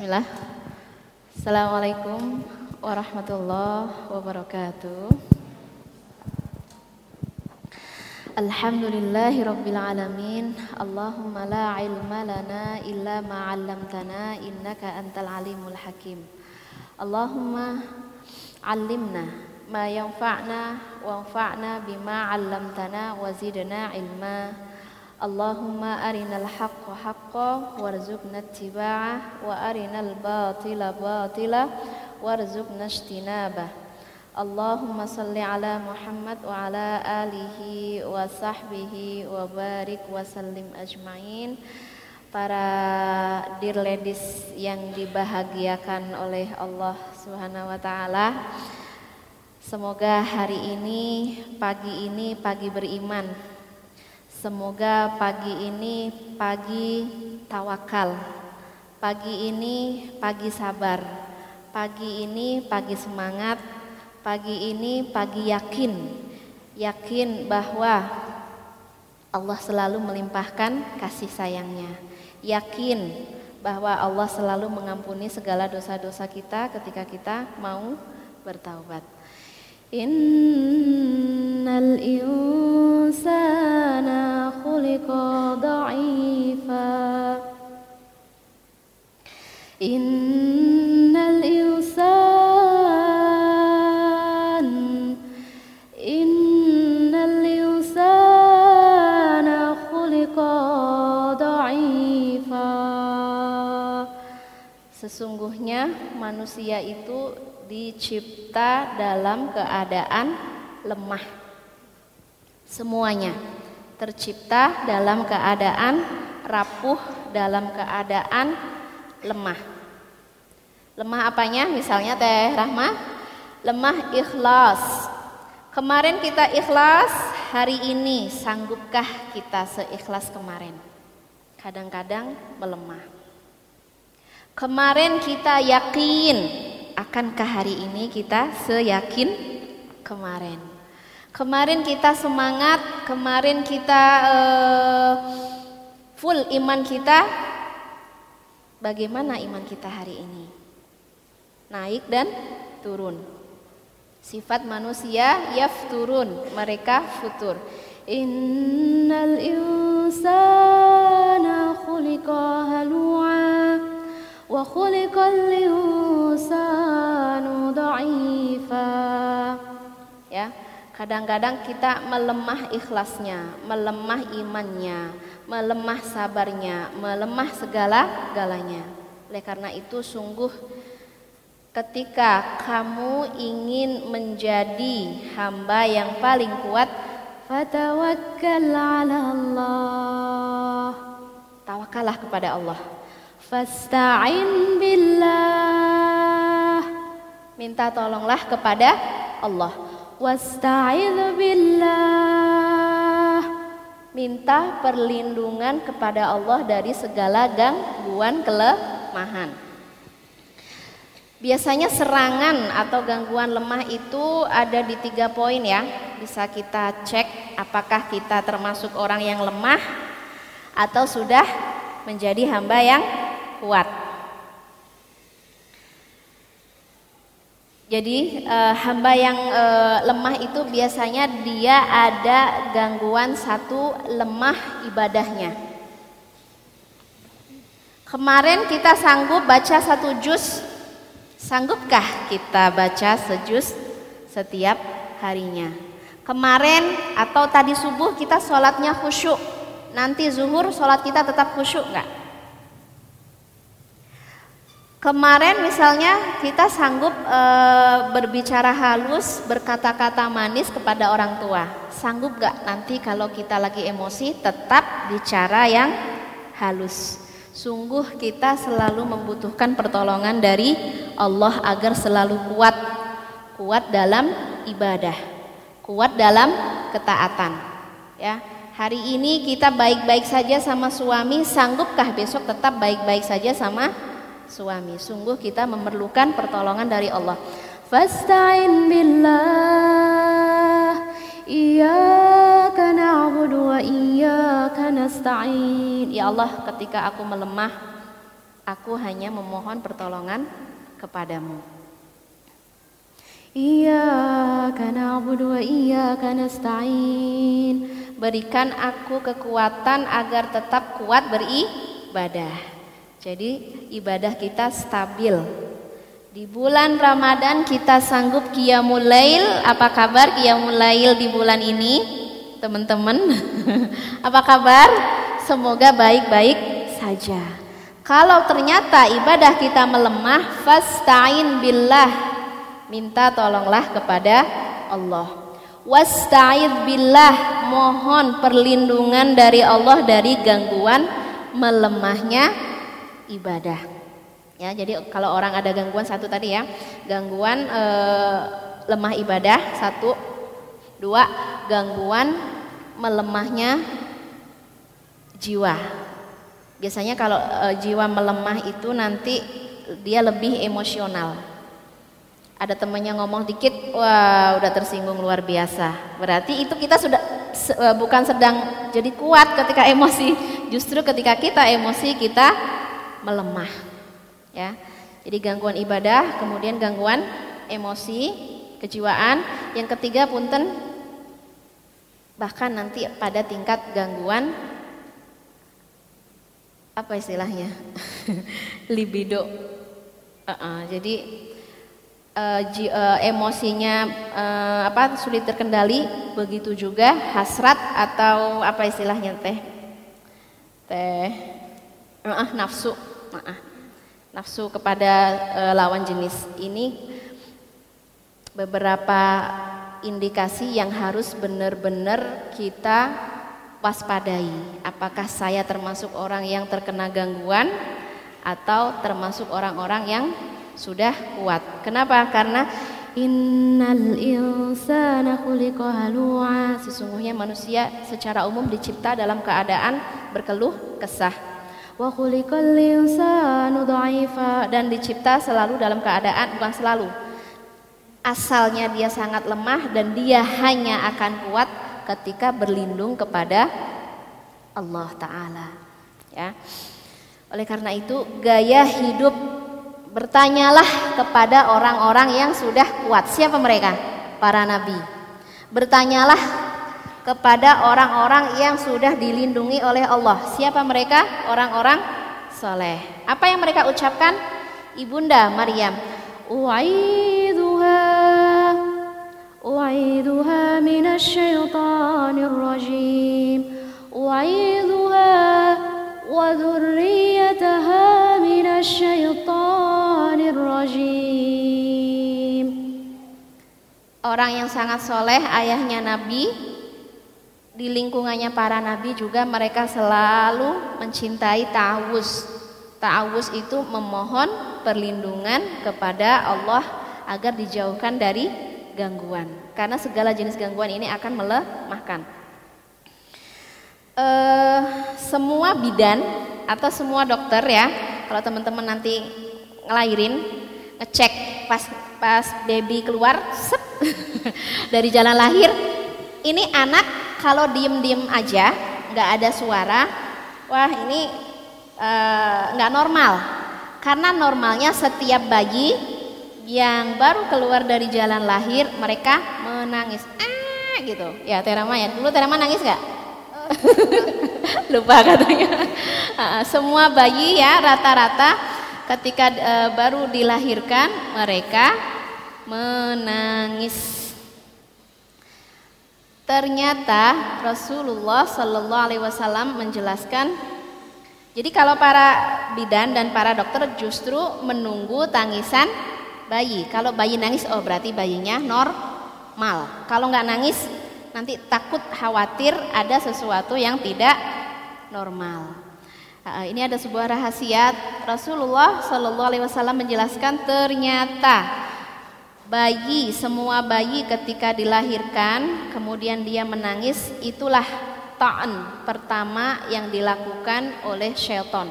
Bismillah. Assalamualaikum warahmatullahi wabarakatuh. Alhamdulillahi rabbil alamin. Allahumma la ilma lana illa ma 'allamtana innaka antal alimul hakim. Allahumma 'allimna ma yanfa'na wanfa'na bima 'allamtana wa zidna ilma. Allahumma arinal haqqa haqqa warzuqna ittiba'ah wa arinal batila batila warzuqna ijtinabah. Allahumma salli ala Muhammad wa ala alihi wa sahbihi wa barik wa sallim ajmain. Para dear ladies yang dibahagiakan oleh Allah Subhanahu wa taala. Semoga hari ini, pagi ini pagi beriman Semoga pagi ini pagi tawakal. Pagi ini pagi sabar. Pagi ini pagi semangat. Pagi ini pagi yakin. Yakin bahwa Allah selalu melimpahkan kasih sayangnya. Yakin bahwa Allah selalu mengampuni segala dosa-dosa kita ketika kita mau bertaubat. Innal insana khuliqa dha'ifa Innal insan Innal insana khuliqa Sesungguhnya manusia itu dicipta dalam keadaan lemah. Semuanya tercipta dalam keadaan rapuh, dalam keadaan lemah. Lemah apanya? Misalnya Teh Rahma, lemah ikhlas. Kemarin kita ikhlas, hari ini sanggupkah kita seikhlas kemarin? Kadang-kadang melemah. Kemarin kita yakin akankah hari ini kita seyakin kemarin? Kemarin kita semangat, kemarin kita uh, full iman kita. Bagaimana iman kita hari ini? Naik dan turun. Sifat manusia turun, mereka futur. Innal insana khuliqa halu'a khuliqal insanu dha'ifa ya kadang-kadang kita melemah ikhlasnya melemah imannya melemah sabarnya melemah segala galanya oleh karena itu sungguh ketika kamu ingin menjadi hamba yang paling kuat fatawakkal 'ala Allah. Tawakallah kepada Allah Fasta'in billah. Minta tolonglah kepada Allah. Wasta'idz billah. Minta perlindungan kepada Allah dari segala gangguan kelemahan. Biasanya serangan atau gangguan lemah itu ada di tiga poin ya. Bisa kita cek apakah kita termasuk orang yang lemah atau sudah menjadi hamba yang kuat. Jadi e, hamba yang e, lemah itu biasanya dia ada gangguan satu lemah ibadahnya. Kemarin kita sanggup baca satu juz, sanggupkah kita baca sejus setiap harinya? Kemarin atau tadi subuh kita sholatnya khusyuk, nanti zuhur sholat kita tetap khusyuk nggak? Kemarin misalnya kita sanggup e, berbicara halus, berkata-kata manis kepada orang tua. Sanggup gak nanti kalau kita lagi emosi tetap bicara yang halus. Sungguh kita selalu membutuhkan pertolongan dari Allah agar selalu kuat. Kuat dalam ibadah. Kuat dalam ketaatan. Ya. Hari ini kita baik-baik saja sama suami, sanggupkah besok tetap baik-baik saja sama suami. Sungguh kita memerlukan pertolongan dari Allah. Fasta'in billah Iyyaka na'budu wa iyyaka nasta'in. Ya Allah, ketika aku melemah, Aku hanya memohon pertolongan kepadamu. Iyyaka na'budu wa iyyaka nasta'in. Berikan aku kekuatan agar tetap kuat beribadah. Jadi ibadah kita stabil. Di bulan Ramadan kita sanggup qiyamul lail. Apa kabar qiyamul lail di bulan ini? Teman-teman. Apa kabar? Semoga baik-baik saja. Kalau ternyata ibadah kita melemah, fasta'in billah minta tolonglah kepada Allah. Wasta'id billah, mohon perlindungan dari Allah dari gangguan melemahnya ibadah. Ya, jadi kalau orang ada gangguan satu tadi ya, gangguan e, lemah ibadah satu, dua gangguan melemahnya jiwa. Biasanya kalau e, jiwa melemah itu nanti dia lebih emosional ada temannya ngomong dikit, wah udah tersinggung luar biasa. Berarti itu kita sudah e, bukan sedang jadi kuat ketika emosi, justru ketika kita emosi kita melemah. Ya. Jadi gangguan ibadah, kemudian gangguan emosi, kejiwaan. Yang ketiga punten bahkan nanti pada tingkat gangguan apa istilahnya? libido. Uh -uh, jadi uh, uh, emosinya uh, apa sulit terkendali begitu juga hasrat atau apa istilahnya teh teh uh, nafsu uh, nafsu kepada uh, lawan jenis ini beberapa indikasi yang harus benar-benar kita waspadai apakah saya termasuk orang yang terkena gangguan atau termasuk orang-orang yang sudah kuat. Kenapa? Karena innal insana khuliqa halu'a. Sesungguhnya manusia secara umum dicipta dalam keadaan berkeluh kesah. Wa khuliqal insanu dha'ifa dan dicipta selalu dalam keadaan bukan selalu. Asalnya dia sangat lemah dan dia hanya akan kuat ketika berlindung kepada Allah taala. Ya. Oleh karena itu gaya hidup Bertanyalah kepada orang-orang yang sudah kuat. Siapa mereka? Para nabi. Bertanyalah kepada orang-orang yang sudah dilindungi oleh Allah. Siapa mereka? Orang-orang soleh. Apa yang mereka ucapkan? Ibunda Maryam. Orang yang sangat soleh ayahnya nabi Di lingkungannya para nabi juga mereka selalu mencintai ta'awuz. Ta'awuz itu memohon perlindungan kepada Allah Agar dijauhkan dari gangguan. Karena segala jenis gangguan ini akan melemahkan. Uh, Semua bidan atau semua dokter ya Kalau teman-teman nanti ngelahirin ngecek pas pas baby keluar sep, dari jalan lahir ini anak kalau diem diem aja nggak ada suara wah ini eh, nggak uh, normal. Karena normalnya setiap bayi yang baru keluar dari jalan lahir mereka menangis. Ah gitu. Ya Terama ya. Dulu Terama nangis nggak? Lupa katanya. Semua bayi ya rata-rata ketika e, baru dilahirkan mereka menangis. Ternyata Rasulullah Shallallahu Alaihi Wasallam menjelaskan, jadi kalau para bidan dan para dokter justru menunggu tangisan bayi. Kalau bayi nangis, oh berarti bayinya normal. Kalau nggak nangis, nanti takut khawatir ada sesuatu yang tidak normal. Ini ada sebuah rahasia Rasulullah Shallallahu Alaihi Wasallam menjelaskan ternyata bayi semua bayi ketika dilahirkan kemudian dia menangis itulah ta'an pertama yang dilakukan oleh syaitan.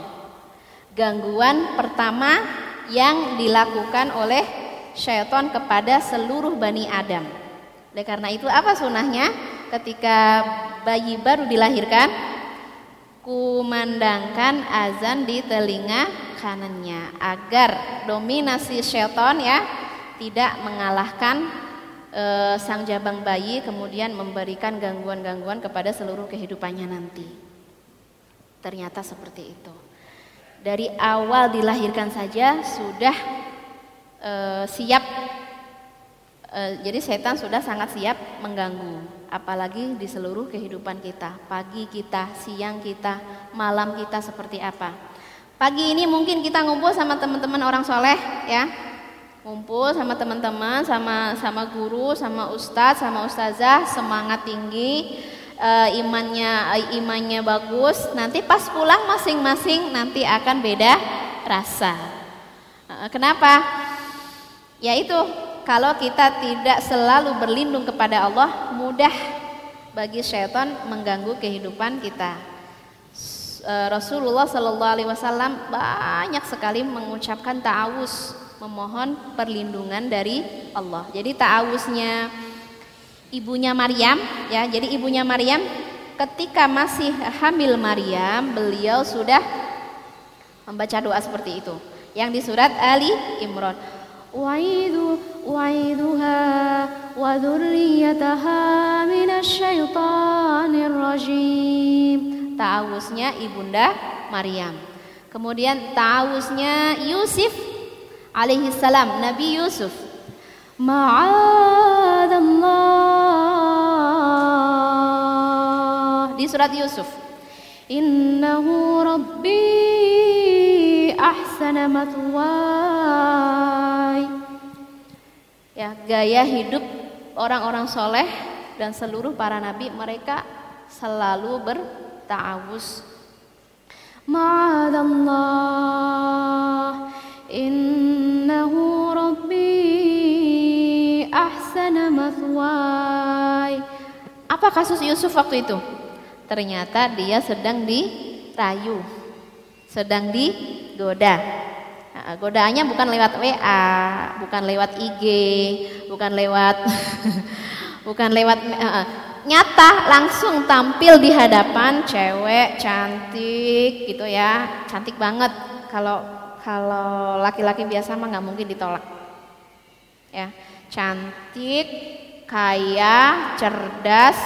Gangguan pertama yang dilakukan oleh syaitan kepada seluruh bani Adam. Oleh karena itu apa sunahnya ketika bayi baru dilahirkan kumandangkan azan di telinga kanannya agar dominasi syaitan ya tidak mengalahkan e, sang jabang bayi kemudian memberikan gangguan-gangguan kepada seluruh kehidupannya nanti. Ternyata seperti itu. Dari awal dilahirkan saja sudah e, siap e, jadi setan sudah sangat siap mengganggu apalagi di seluruh kehidupan kita, pagi kita, siang kita, malam kita seperti apa. Pagi ini mungkin kita ngumpul sama teman-teman orang soleh ya, ngumpul sama teman-teman, sama sama guru, sama ustadz, sama ustazah, semangat tinggi, e, imannya e, imannya bagus. Nanti pas pulang masing-masing nanti akan beda rasa. E, kenapa? Ya itu kalau kita tidak selalu berlindung kepada Allah, mudah bagi syaitan mengganggu kehidupan kita. Rasulullah Shallallahu Alaihi Wasallam banyak sekali mengucapkan ta'awus, memohon perlindungan dari Allah. Jadi ta'awusnya ibunya Maryam ya. Jadi ibunya Maryam ketika masih hamil Maryam, beliau sudah membaca doa seperti itu. Yang di surat Ali Imran. Wa'idu wa'iduha wa dzurriyyataha minasyaitonir rajim. Ta'awusnya ibunda Maryam. Kemudian ta'awusnya Yusuf alaihi salam Nabi Yusuf. Ma'adallah. Di surat Yusuf. Innahu rabbi ahsana matwai. Ya gaya hidup orang-orang soleh dan seluruh para nabi mereka selalu bertawus ma'adallah innahu rabbi ahsana matwai apa kasus Yusuf waktu itu ternyata dia sedang dirayu sedang di goda. Nah, godaannya bukan lewat WA, bukan lewat IG, bukan lewat bukan lewat uh, nyata langsung tampil di hadapan cewek cantik gitu ya, cantik banget. Kalau kalau laki-laki biasa mah nggak mungkin ditolak. Ya, cantik, kaya, cerdas,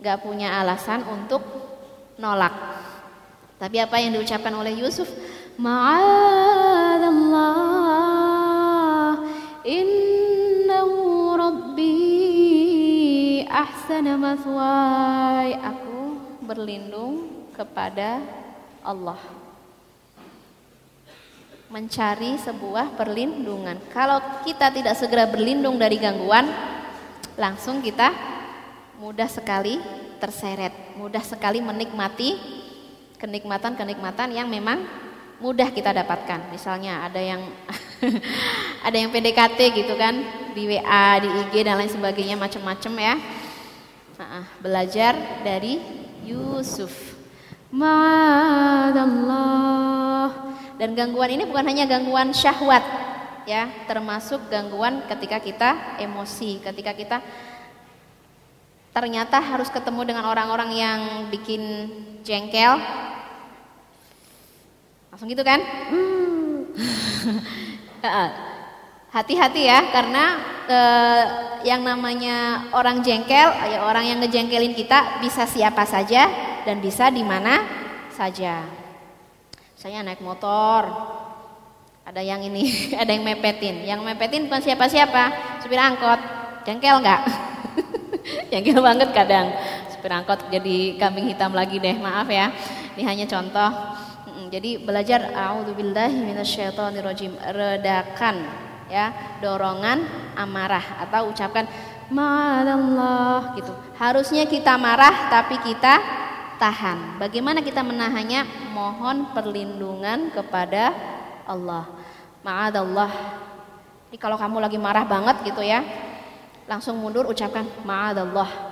nggak punya alasan untuk nolak. Tapi apa yang diucapkan oleh Yusuf? Ma'adallah innahu rabbi ahsana mathwai. Aku berlindung kepada Allah. Mencari sebuah perlindungan. Kalau kita tidak segera berlindung dari gangguan, langsung kita mudah sekali terseret, mudah sekali menikmati kenikmatan-kenikmatan yang memang mudah kita dapatkan. Misalnya ada yang ada yang PDKT gitu kan di WA, di IG dan lain sebagainya macam-macam ya. Belajar dari Yusuf. Ma'adallah. Dan gangguan ini bukan hanya gangguan syahwat ya, termasuk gangguan ketika kita emosi, ketika kita ternyata harus ketemu dengan orang-orang yang bikin jengkel Langsung gitu kan? Hmm. Hati-hati ya karena eh, yang namanya orang jengkel, ya orang yang ngejengkelin kita bisa siapa saja dan bisa di mana saja. Saya naik motor, ada yang ini, ada yang mepetin. Yang mepetin bukan siapa-siapa, supir angkot. Jengkel nggak? jengkel banget kadang. Supir angkot jadi kambing hitam lagi deh, maaf ya. Ini hanya contoh. Jadi belajar auzubillahi minasyaitonirrajim, redakan ya dorongan amarah atau ucapkan ma'adallah gitu. Harusnya kita marah tapi kita tahan. Bagaimana kita menahannya? Mohon perlindungan kepada Allah. Ma'adallah. Jadi kalau kamu lagi marah banget gitu ya, langsung mundur ucapkan ma'adallah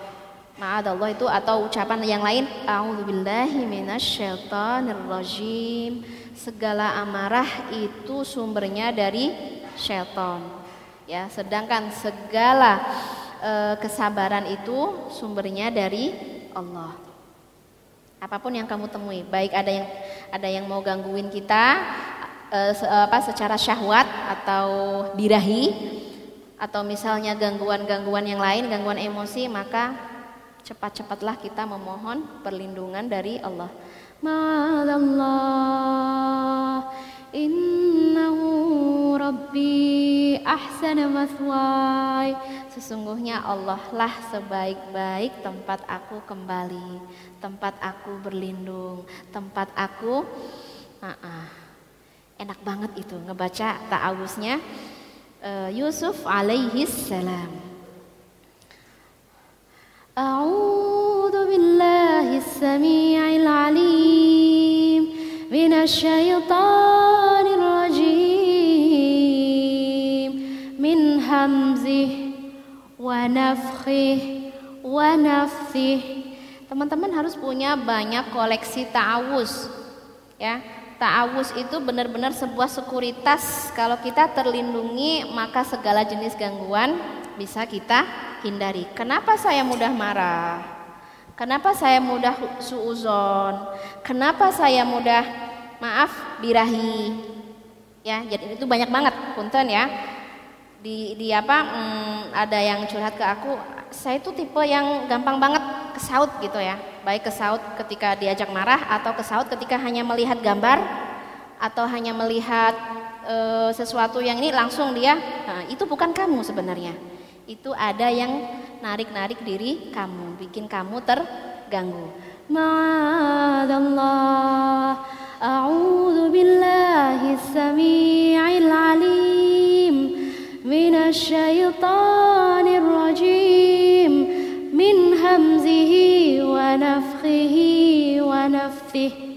Ma'adallah itu atau ucapan yang lain A'udzubillahi minasyaitonirrajim Segala amarah itu sumbernya dari syaitan Ya, sedangkan segala e, kesabaran itu sumbernya dari Allah Apa pun yang kamu temui, baik ada yang ada yang mau gangguin kita se apa secara syahwat atau birahi atau misalnya gangguan-gangguan yang lain, gangguan emosi, maka cepat-cepatlah kita memohon perlindungan dari Allah. Ma'adallah innahu rabbi ahsana mathwai. Sesungguhnya Allah lah sebaik-baik tempat aku kembali, tempat aku berlindung, tempat aku uh -uh. enak banget itu ngebaca ta'awuznya uh, Yusuf alaihi salam. A'udzu billahi samii'il 'aliim minasyaitonir rajim min hamzih wa nafkhih wa nafthih. Teman-teman harus punya banyak koleksi ta'awuz ya Ta'awus itu benar-benar sebuah sekuritas kalau kita terlindungi maka segala jenis gangguan bisa kita hindari. Kenapa saya mudah marah? Kenapa saya mudah suuzon? Kenapa saya mudah maaf birahi? Ya, jadi itu banyak banget, punten ya. Di di apa? Hmm, ada yang curhat ke aku, saya itu tipe yang gampang banget kesaut gitu ya. Baik kesaut ketika diajak marah atau kesaut ketika hanya melihat gambar atau hanya melihat e, sesuatu yang ini langsung dia nah, itu bukan kamu sebenarnya. Itu ada yang narik-narik diri kamu bikin kamu terganggu. Ma'adallah a'udzu billahi samii'il 'alim minasyaitonir rajim wa nafthihi wa nafthih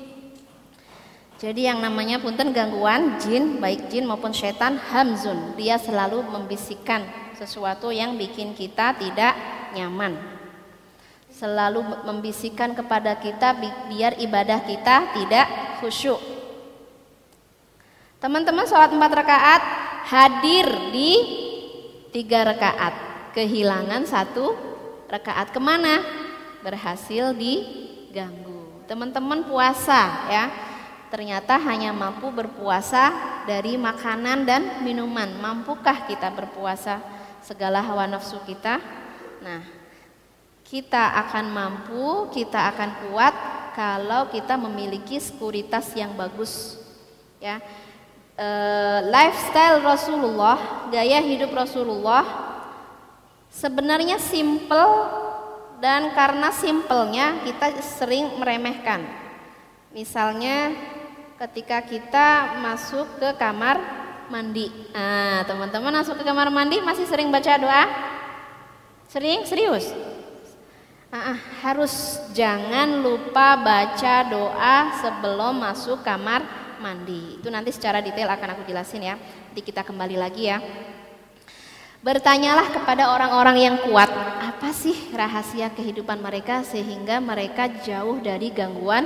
jadi yang namanya punten gangguan jin baik jin maupun setan hamzun. Dia selalu membisikkan sesuatu yang bikin kita tidak nyaman. Selalu membisikkan kepada kita biar ibadah kita tidak khusyuk. Teman-teman sholat empat rakaat hadir di tiga rakaat. Kehilangan satu rakaat ke mana? Berhasil diganggu. Teman-teman puasa ya, ternyata hanya mampu berpuasa dari makanan dan minuman. Mampukah kita berpuasa segala hawa nafsu kita? Nah, kita akan mampu, kita akan kuat kalau kita memiliki sekuritas yang bagus. Ya, e, lifestyle Rasulullah, gaya hidup Rasulullah Sebenarnya simple dan karena simpelnya kita sering meremehkan. Misalnya ketika kita masuk ke kamar mandi. Nah, teman-teman masuk ke kamar mandi masih sering baca doa? Sering? Serius? Nah, harus jangan lupa baca doa sebelum masuk kamar mandi. Itu nanti secara detail akan aku jelasin ya. Nanti kita kembali lagi ya. Bertanyalah kepada orang-orang yang kuat, apa sih rahasia kehidupan mereka sehingga mereka jauh dari gangguan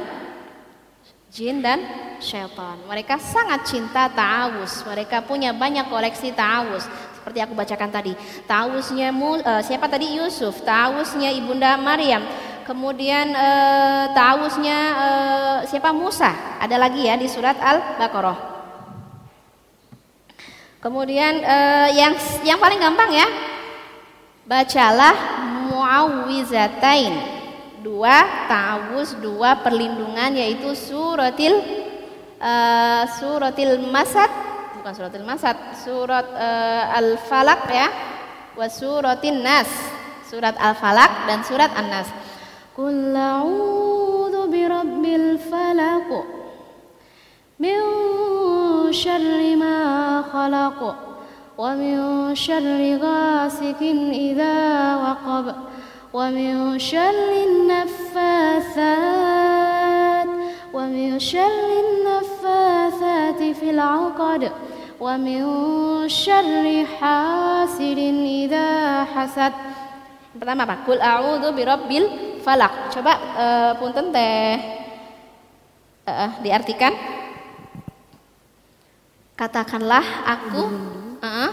jin dan syaitan. Mereka sangat cinta ta'awus, mereka punya banyak koleksi ta'awus. Seperti aku bacakan tadi, ta'awusnya uh, siapa tadi Yusuf, ta'awusnya Ibunda Maryam, kemudian uh, ta'awusnya uh, siapa Musa. Ada lagi ya di surat Al-Baqarah. Kemudian eh, yang yang paling gampang ya. Bacalah muawwizatain. Dua ta'awuz, dua perlindungan yaitu suratil eh, suratil masad, bukan suratil masad, surat eh, al-falaq ya. Wa suratin nas. Surat al-falaq dan surat an-nas. Qul a'udzu birabbil falaq. Min شر ما خلق ومن شر غاسق إذا وقب ومن شر النفاثات ومن شر النفاثات في العقد ومن شر حاسد إذا حسد Pertama apa? Kul a'udzu birabbil falak. Coba uh, punten teh uh, diartikan. Katakanlah aku uh,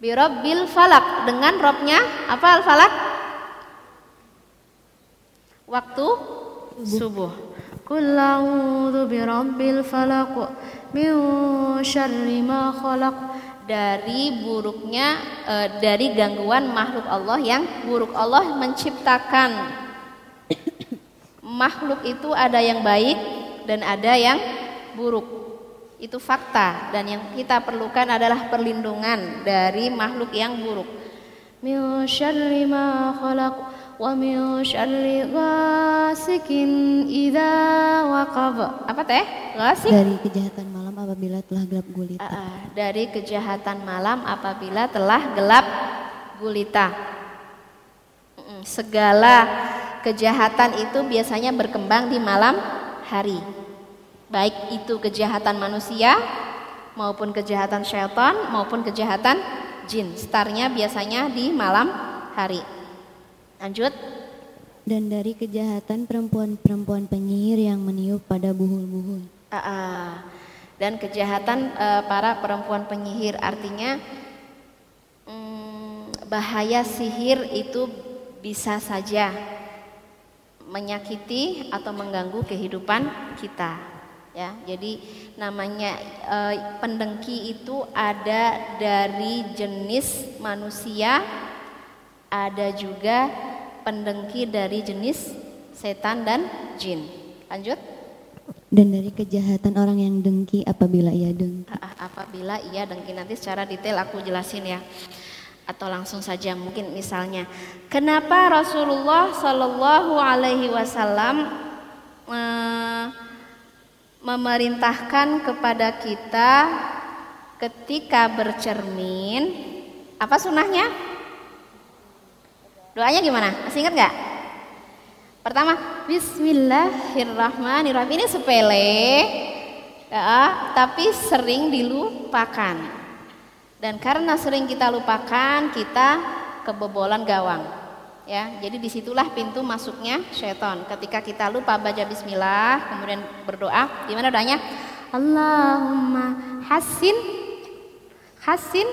Birabbil falak dengan robnya apa al falak? waktu subuh. Qul a'udzu birabbil falaq min syarri ma khalaq dari buruknya e, dari gangguan makhluk Allah yang buruk. Allah menciptakan makhluk itu ada yang baik dan ada yang buruk. Itu fakta dan yang kita perlukan adalah perlindungan dari makhluk yang buruk. Min syarri ma khalaq wa min syarri ghasikin idza waqab. Apa teh? Ghasik? Dari kejahatan malam apabila telah gelap gulita. Uh, uh, dari kejahatan malam apabila telah gelap gulita. Segala kejahatan itu biasanya berkembang di malam hari. Baik itu kejahatan manusia maupun kejahatan syaitan maupun kejahatan jin. Startnya biasanya di malam hari. Lanjut. Dan dari kejahatan perempuan-perempuan penyihir yang meniup pada buhul-buhul. Uh, uh. Dan kejahatan uh, para perempuan penyihir artinya um, bahaya sihir itu bisa saja menyakiti atau mengganggu kehidupan kita ya. Jadi namanya e, pendengki itu ada dari jenis manusia ada juga pendengki dari jenis setan dan jin. Lanjut. Dan dari kejahatan orang yang dengki apabila ia dengki? Apabila ia dengki. Nanti secara detail aku jelasin ya. Atau langsung saja mungkin misalnya kenapa Rasulullah Shallallahu Alaihi Wasallam memerintahkan kepada kita ketika bercermin apa sunahnya doanya gimana? Masih ingat nggak? Pertama Bismillahirrahmanirrahim. Ini sepele ya, tapi sering dilupakan. Dan karena sering kita lupakan, kita kebobolan gawang. Ya, jadi di situlah pintu masuknya syaitan. Ketika kita lupa baca Bismillah, kemudian berdoa, gimana doanya? Allahumma hasin, hasin,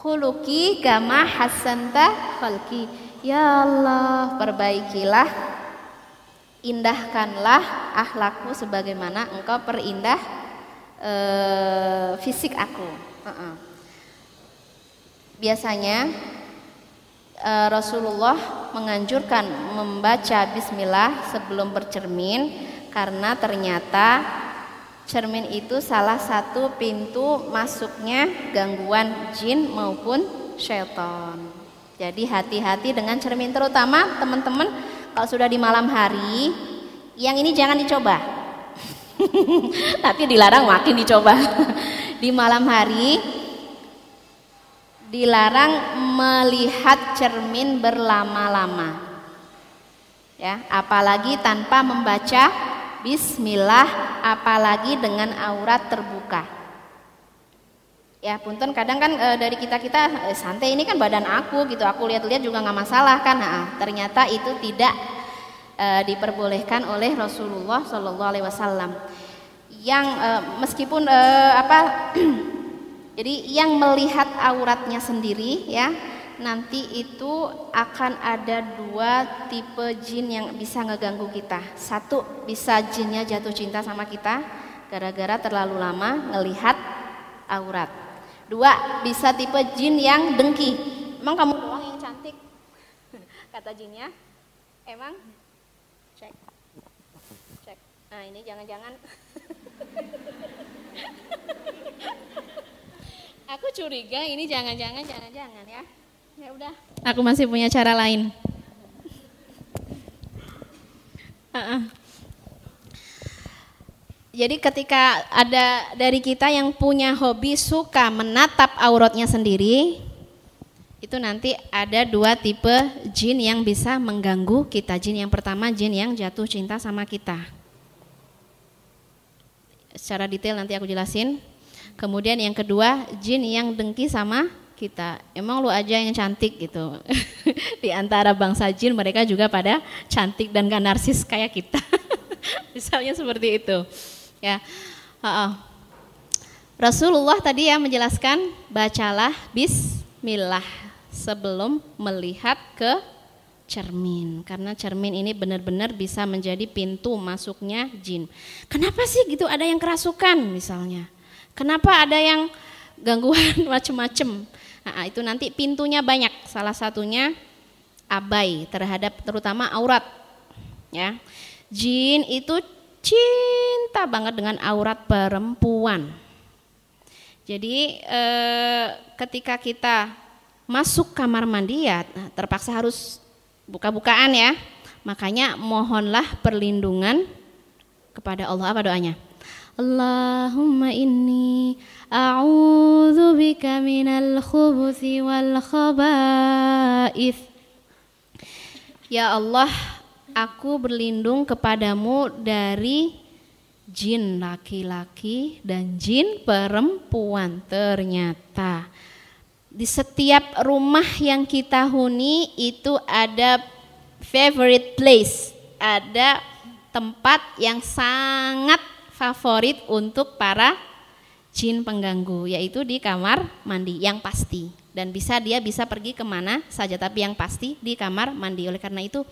huluki kama hasanta khalki. Ya Allah, perbaikilah, indahkanlah akhlakku sebagaimana engkau perindah uh, fisik aku. Biasanya uh, Rasulullah menganjurkan membaca Bismillah sebelum bercermin karena ternyata cermin itu salah satu pintu masuknya gangguan jin maupun syaitan. Jadi hati-hati dengan cermin terutama teman-teman kalau sudah di malam hari yang ini jangan dicoba. Nanti dilarang makin dicoba di malam hari dilarang melihat cermin berlama-lama. Ya, apalagi tanpa membaca bismillah, apalagi dengan aurat terbuka. Ya, punten kadang kan e, dari kita-kita e, santai ini kan badan aku gitu, aku lihat-lihat juga nggak masalah kan. Nah, ternyata itu tidak e, diperbolehkan oleh Rasulullah Shallallahu alaihi wasallam yang uh, meskipun uh, apa jadi yang melihat auratnya sendiri ya nanti itu akan ada dua tipe jin yang bisa ngeganggu kita. Satu bisa jinnya jatuh cinta sama kita gara-gara terlalu lama ngelihat aurat. Dua bisa tipe jin yang dengki. Emang kamu doang yang cantik kata jinnya. Emang? Cek. Cek. Nah ini jangan-jangan Aku curiga ini jangan-jangan jangan-jangan ya. Ya udah. Aku masih punya cara lain. Uh -uh. Jadi ketika ada dari kita yang punya hobi suka menatap auratnya sendiri, itu nanti ada dua tipe jin yang bisa mengganggu kita. Jin yang pertama jin yang jatuh cinta sama kita secara detail nanti aku jelasin. Kemudian yang kedua, jin yang dengki sama kita. Emang lu aja yang cantik gitu. Di antara bangsa jin mereka juga pada cantik dan gak narsis kayak kita. Misalnya seperti itu. Ya. Uh -uh. Rasulullah tadi ya menjelaskan bacalah bismillah sebelum melihat ke cermin karena cermin ini benar-benar bisa menjadi pintu masuknya jin. Kenapa sih gitu ada yang kerasukan misalnya? Kenapa ada yang gangguan macem-macem? Nah, itu nanti pintunya banyak. Salah satunya abai terhadap terutama aurat. Ya, jin itu cinta banget dengan aurat perempuan. Jadi eh, ketika kita masuk kamar mandi ya terpaksa harus buka-bukaan ya. Makanya mohonlah perlindungan kepada Allah apa doanya? Allahumma inni a'udzu bika minal khubuthi wal khaba'ith. Ya Allah, aku berlindung kepadamu dari jin laki-laki dan jin perempuan. Ternyata di setiap rumah yang kita huni itu ada favorite place, ada tempat yang sangat favorit untuk para jin pengganggu, yaitu di kamar mandi yang pasti. Dan bisa dia bisa pergi ke mana saja, tapi yang pasti di kamar mandi. Oleh karena itu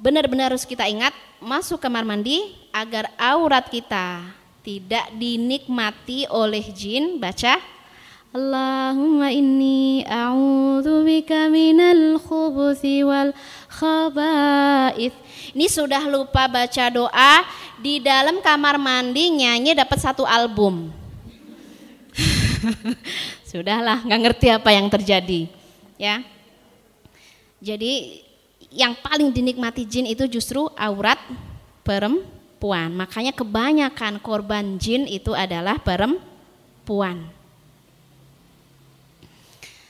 benar-benar harus kita ingat masuk kamar mandi agar aurat kita tidak dinikmati oleh jin. Baca Allahumma inni a'udzu bika minal khubuthi wal khaba'ith. Ini sudah lupa baca doa di dalam kamar mandi nyanyi dapat satu album. Sudahlah, nggak ngerti apa yang terjadi, ya. Jadi yang paling dinikmati jin itu justru aurat perempuan. Makanya kebanyakan korban jin itu adalah perempuan.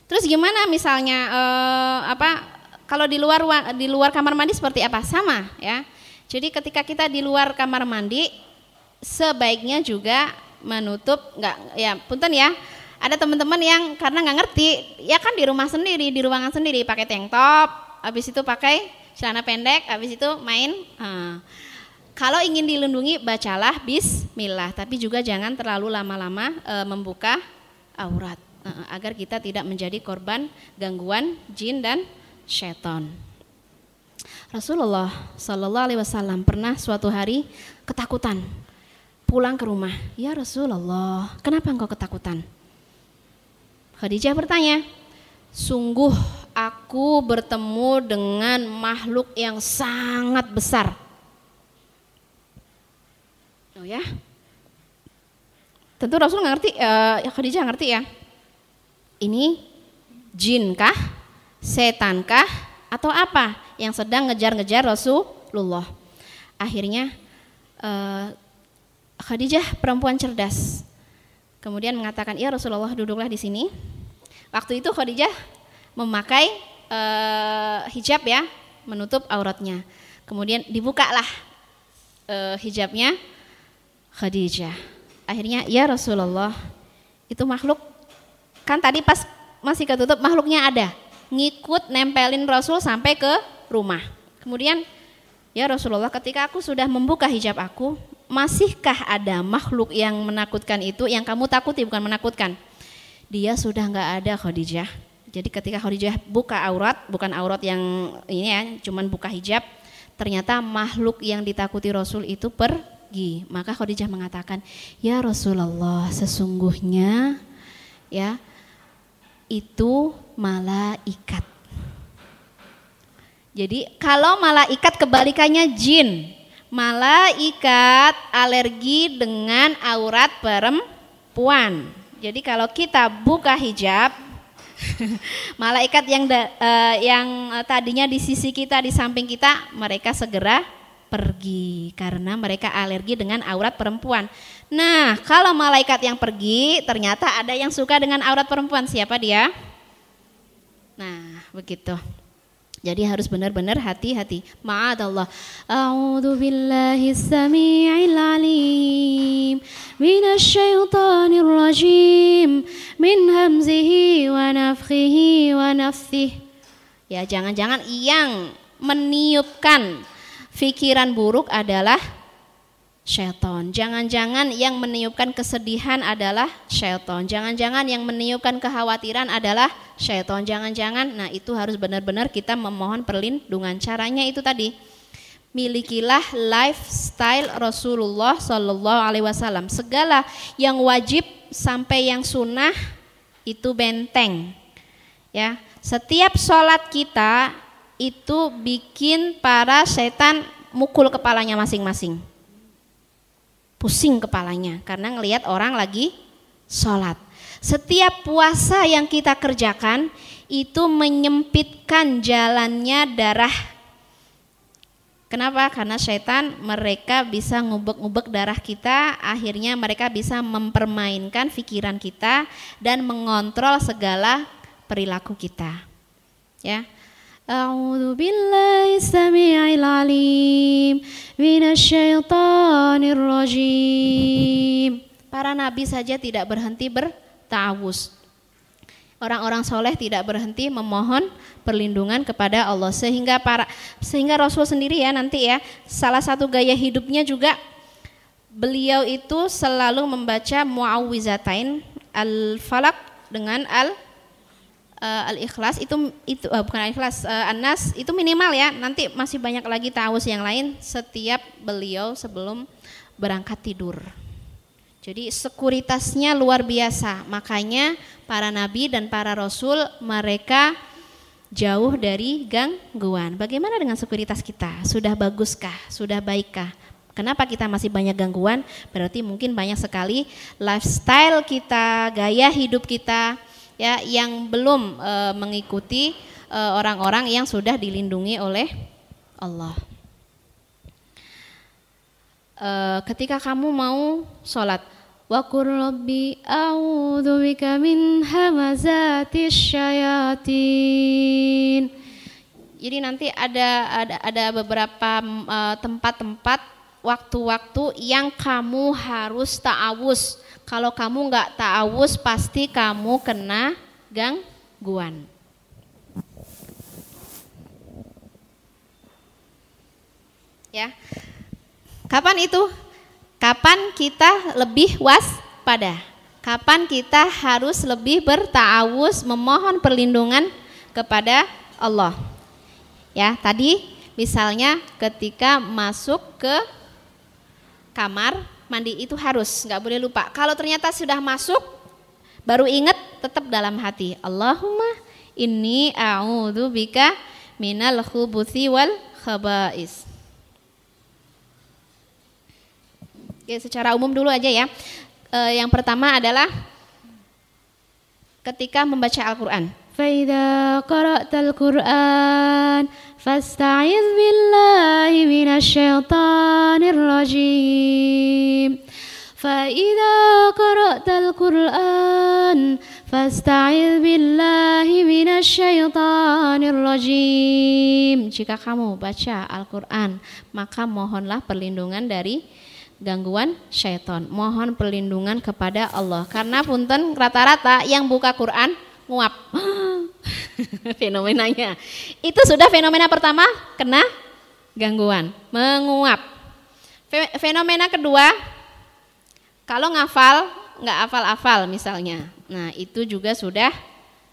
Terus gimana misalnya eh, apa kalau di luar di luar kamar mandi seperti apa? Sama ya. Jadi ketika kita di luar kamar mandi sebaiknya juga menutup nggak ya punten ya ada teman-teman yang karena nggak ngerti ya kan di rumah sendiri di ruangan sendiri pakai tank top habis itu pakai celana pendek habis itu main hmm. kalau ingin dilindungi bacalah Bismillah tapi juga jangan terlalu lama-lama e, membuka aurat agar kita tidak menjadi korban gangguan jin dan setan. Rasulullah Shallallahu Alaihi Wasallam pernah suatu hari ketakutan pulang ke rumah. Ya Rasulullah, kenapa engkau ketakutan? Khadijah bertanya, sungguh aku bertemu dengan makhluk yang sangat besar. Oh ya, tentu Rasul nggak ngerti, uh, Khadijah ngerti ya ini jinkah, setankah, atau apa yang sedang ngejar-ngejar Rasulullah. Akhirnya uh, Khadijah perempuan cerdas. Kemudian mengatakan, "Ya Rasulullah, duduklah di sini." Waktu itu Khadijah memakai uh, hijab ya, menutup auratnya. Kemudian dibukalah uh, hijabnya Khadijah. Akhirnya, "Ya Rasulullah, itu makhluk Kan tadi pas masih ketutup makhluknya ada. Ngikut nempelin Rasul sampai ke rumah. Kemudian ya Rasulullah ketika aku sudah membuka hijab aku, masihkah ada makhluk yang menakutkan itu yang kamu takuti bukan menakutkan? Dia sudah nggak ada Khadijah. Jadi ketika Khadijah buka aurat, bukan aurat yang ini ya, cuman buka hijab, ternyata makhluk yang ditakuti Rasul itu pergi. Maka Khadijah mengatakan, "Ya Rasulullah, sesungguhnya ya itu malaikat. Jadi kalau malaikat kebalikannya jin. Malaikat alergi dengan aurat perempuan. Jadi kalau kita buka hijab, malaikat yang da, uh, yang tadinya di sisi kita di samping kita, mereka segera pergi karena mereka alergi dengan aurat perempuan. Nah, kalau malaikat yang pergi ternyata ada yang suka dengan aurat perempuan. Siapa dia? Nah, begitu. Jadi harus benar-benar hati-hati. Ma'adallah. A'udzu billahi samii'il 'aliim minasyaitonir rajim min hamzihi wa nafthihi wa nafthihi. Ya, jangan-jangan yang meniupkan pikiran buruk adalah syaitan. Jangan-jangan yang meniupkan kesedihan adalah syaitan. Jangan-jangan yang meniupkan kekhawatiran adalah syaitan. Jangan-jangan, nah itu harus benar-benar kita memohon perlindungan. Caranya itu tadi, milikilah lifestyle Rasulullah Shallallahu Alaihi Wasallam. Segala yang wajib sampai yang sunnah itu benteng. Ya, setiap sholat kita itu bikin para setan mukul kepalanya masing-masing pusing kepalanya karena ngelihat orang lagi sholat. Setiap puasa yang kita kerjakan itu menyempitkan jalannya darah. Kenapa? Karena setan mereka bisa ngubek-ngubek darah kita, akhirnya mereka bisa mempermainkan pikiran kita dan mengontrol segala perilaku kita. Ya. أعوذ بالله السميع العليم من الشيطان الرجيم Para nabi saja tidak berhenti bertawus. Orang-orang soleh tidak berhenti memohon perlindungan kepada Allah sehingga para sehingga Rasul sendiri ya nanti ya salah satu gaya hidupnya juga beliau itu selalu membaca muawwizatain al-falak dengan al uh, al-ikhlas itu itu uh, bukan al-ikhlas uh, an-nas itu minimal ya. Nanti masih banyak lagi ta'awuz yang lain setiap beliau sebelum berangkat tidur. Jadi sekuritasnya luar biasa. Makanya para nabi dan para rasul mereka jauh dari gangguan. Bagaimana dengan sekuritas kita? Sudah baguskah? Sudah baikkah? Kenapa kita masih banyak gangguan? Berarti mungkin banyak sekali lifestyle kita, gaya hidup kita, ya yang belum e, mengikuti eh, orang-orang yang sudah dilindungi oleh Allah. E, ketika kamu mau sholat, wa a'udzu bika min syayatin. Jadi nanti ada ada ada beberapa tempat-tempat waktu-waktu yang kamu harus ta'awus kalau kamu nggak ta'awus pasti kamu kena gangguan. Ya. Kapan itu? Kapan kita lebih waspada? Kapan kita harus lebih berta'awus memohon perlindungan kepada Allah? Ya, tadi misalnya ketika masuk ke kamar mandi itu harus, nggak boleh lupa. Kalau ternyata sudah masuk, baru ingat tetap dalam hati. Allahumma ini a'udhu bika minal khubuthi wal khaba'is. Oke, secara umum dulu aja ya. E, yang pertama adalah ketika membaca Al-Qur'an. Faida qara'tal Qur'an فاستعذ بالله من الشيطان الرجيم فإذا قرأت القرآن فاستعذ بالله من الشيطان الرجيم Jika kamu baca Al-Quran maka mohonlah perlindungan dari gangguan syaitan Mohon perlindungan kepada Allah Karena punten rata-rata yang buka Quran nguap. Fenomenanya. Itu sudah fenomena pertama kena gangguan, menguap. Fenomena kedua, kalau ngafal nggak hafal-hafal misalnya. Nah, itu juga sudah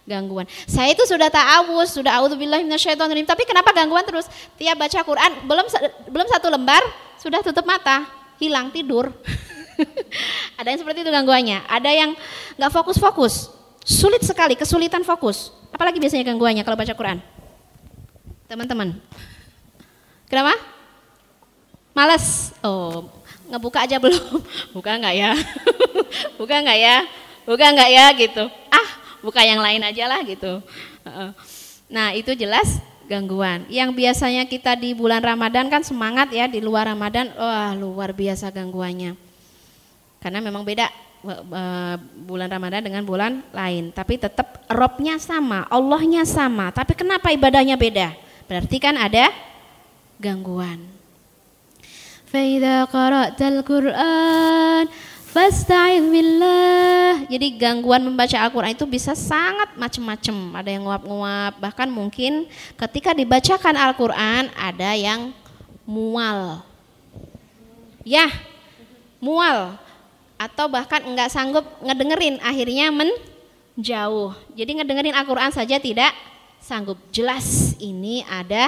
gangguan. Saya itu sudah ta'awuz, sudah minasyaitonirrajim, tapi kenapa gangguan terus? Tiap baca Quran belum belum satu lembar sudah tutup mata, hilang tidur. ada yang seperti itu gangguannya, ada yang nggak fokus-fokus. Sulit sekali, kesulitan fokus. Apalagi biasanya gangguannya kalau baca Quran? Teman-teman. Kenapa? Malas. Oh, ngebuka aja belum? Buka nggak ya? buka nggak ya? Buka nggak ya gitu. Ah, buka yang lain aja lah gitu. Nah, itu jelas gangguan. Yang biasanya kita di bulan Ramadan kan semangat ya, di luar Ramadan, wah luar biasa gangguannya. Karena memang beda bulan Ramadan dengan bulan lain, tapi tetap robnya sama, Allahnya sama. Tapi kenapa ibadahnya beda? Berarti kan ada gangguan. Quran Jadi gangguan membaca Al-Quran itu bisa sangat macam-macam. Ada yang nguap-nguap, bahkan mungkin ketika dibacakan Al-Quran ada yang mual. Ya, mual atau bahkan enggak sanggup ngedengerin akhirnya menjauh. Jadi ngedengerin Al-Qur'an saja tidak sanggup. Jelas ini ada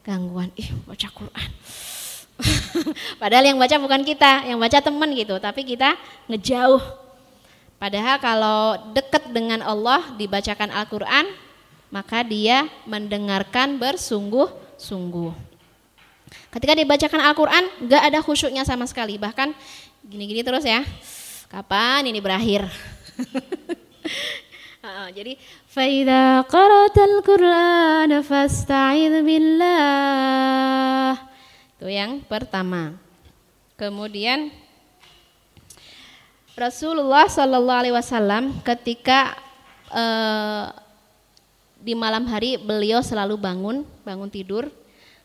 gangguan. Ih, baca Quran. Padahal yang baca bukan kita, yang baca teman gitu, tapi kita ngejauh. Padahal kalau dekat dengan Allah dibacakan Al-Qur'an, maka dia mendengarkan bersungguh-sungguh. Ketika dibacakan Al-Quran, gak ada khusyuknya sama sekali. Bahkan gini-gini terus ya. Kapan ini berakhir? jadi faida qaratal Qur'an fasta'idz billah. Itu yang pertama. Kemudian Rasulullah Shallallahu alaihi wasallam ketika uh, di malam hari beliau selalu bangun, bangun tidur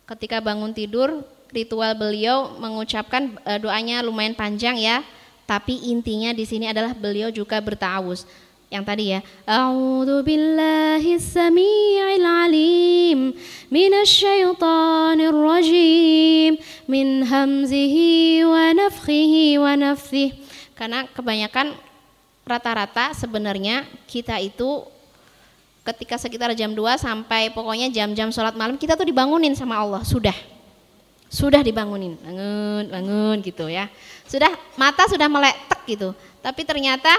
ketika bangun tidur ritual beliau mengucapkan uh, doanya lumayan panjang ya, tapi intinya di sini adalah beliau juga bertawus. Yang tadi ya, A'udzu billahi samii'il 'alim minasyaitonir rajim min hamzihi wa nafthihi wa nafthihi. Karena kebanyakan rata-rata sebenarnya kita itu ketika sekitar jam 2 sampai pokoknya jam-jam sholat malam kita tuh dibangunin sama Allah sudah sudah dibangunin. Bangun bangun gitu ya. Sudah mata sudah meletek gitu. Tapi ternyata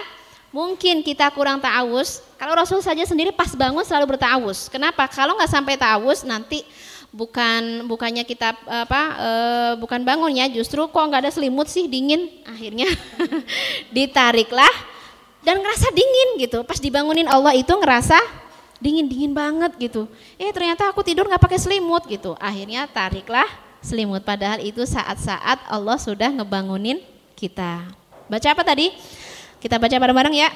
mungkin kita kurang ta'awus kalau Rasul saja sendiri pas bangun selalu berta'awus kenapa? Kalau nggak sampai ta'awus nanti bukan bukannya kita apa e, bukan bangunnya justru kok nggak ada selimut sih dingin. Akhirnya ditariklah dan ngerasa dingin gitu. Pas dibangunin Allah itu ngerasa dingin-dingin banget gitu. Eh ternyata aku tidur nggak pakai selimut gitu. Akhirnya tariklah selimut padahal itu saat-saat Allah sudah ngebangunin kita. Baca apa tadi? Kita baca bareng-bareng ya.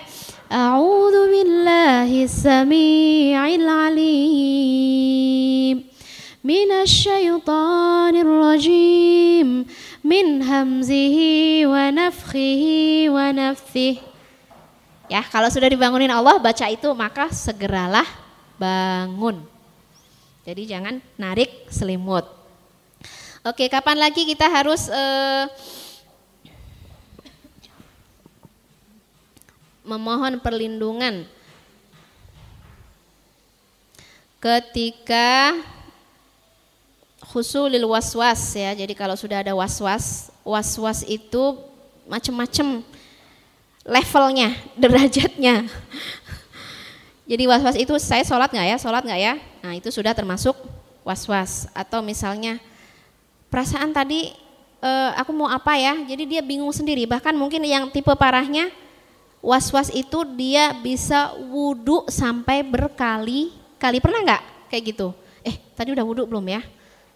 A'udzu billahi samii'il 'alim minasyaitonir rajim min hamzihi wa nafthihi wa nafthihi Ya, kalau sudah dibangunin Allah baca itu maka segeralah bangun. Jadi jangan narik selimut. Oke, kapan lagi kita harus uh, memohon perlindungan ketika khusulil waswas ya. Jadi kalau sudah ada waswas, waswas itu macam-macam levelnya, derajatnya. Jadi was-was itu saya sholat nggak ya, sholat nggak ya? Nah itu sudah termasuk was-was. Atau misalnya perasaan tadi e, aku mau apa ya, jadi dia bingung sendiri. Bahkan mungkin yang tipe parahnya was-was itu dia bisa wudhu sampai berkali-kali. Pernah nggak kayak gitu? Eh tadi udah wudhu belum ya?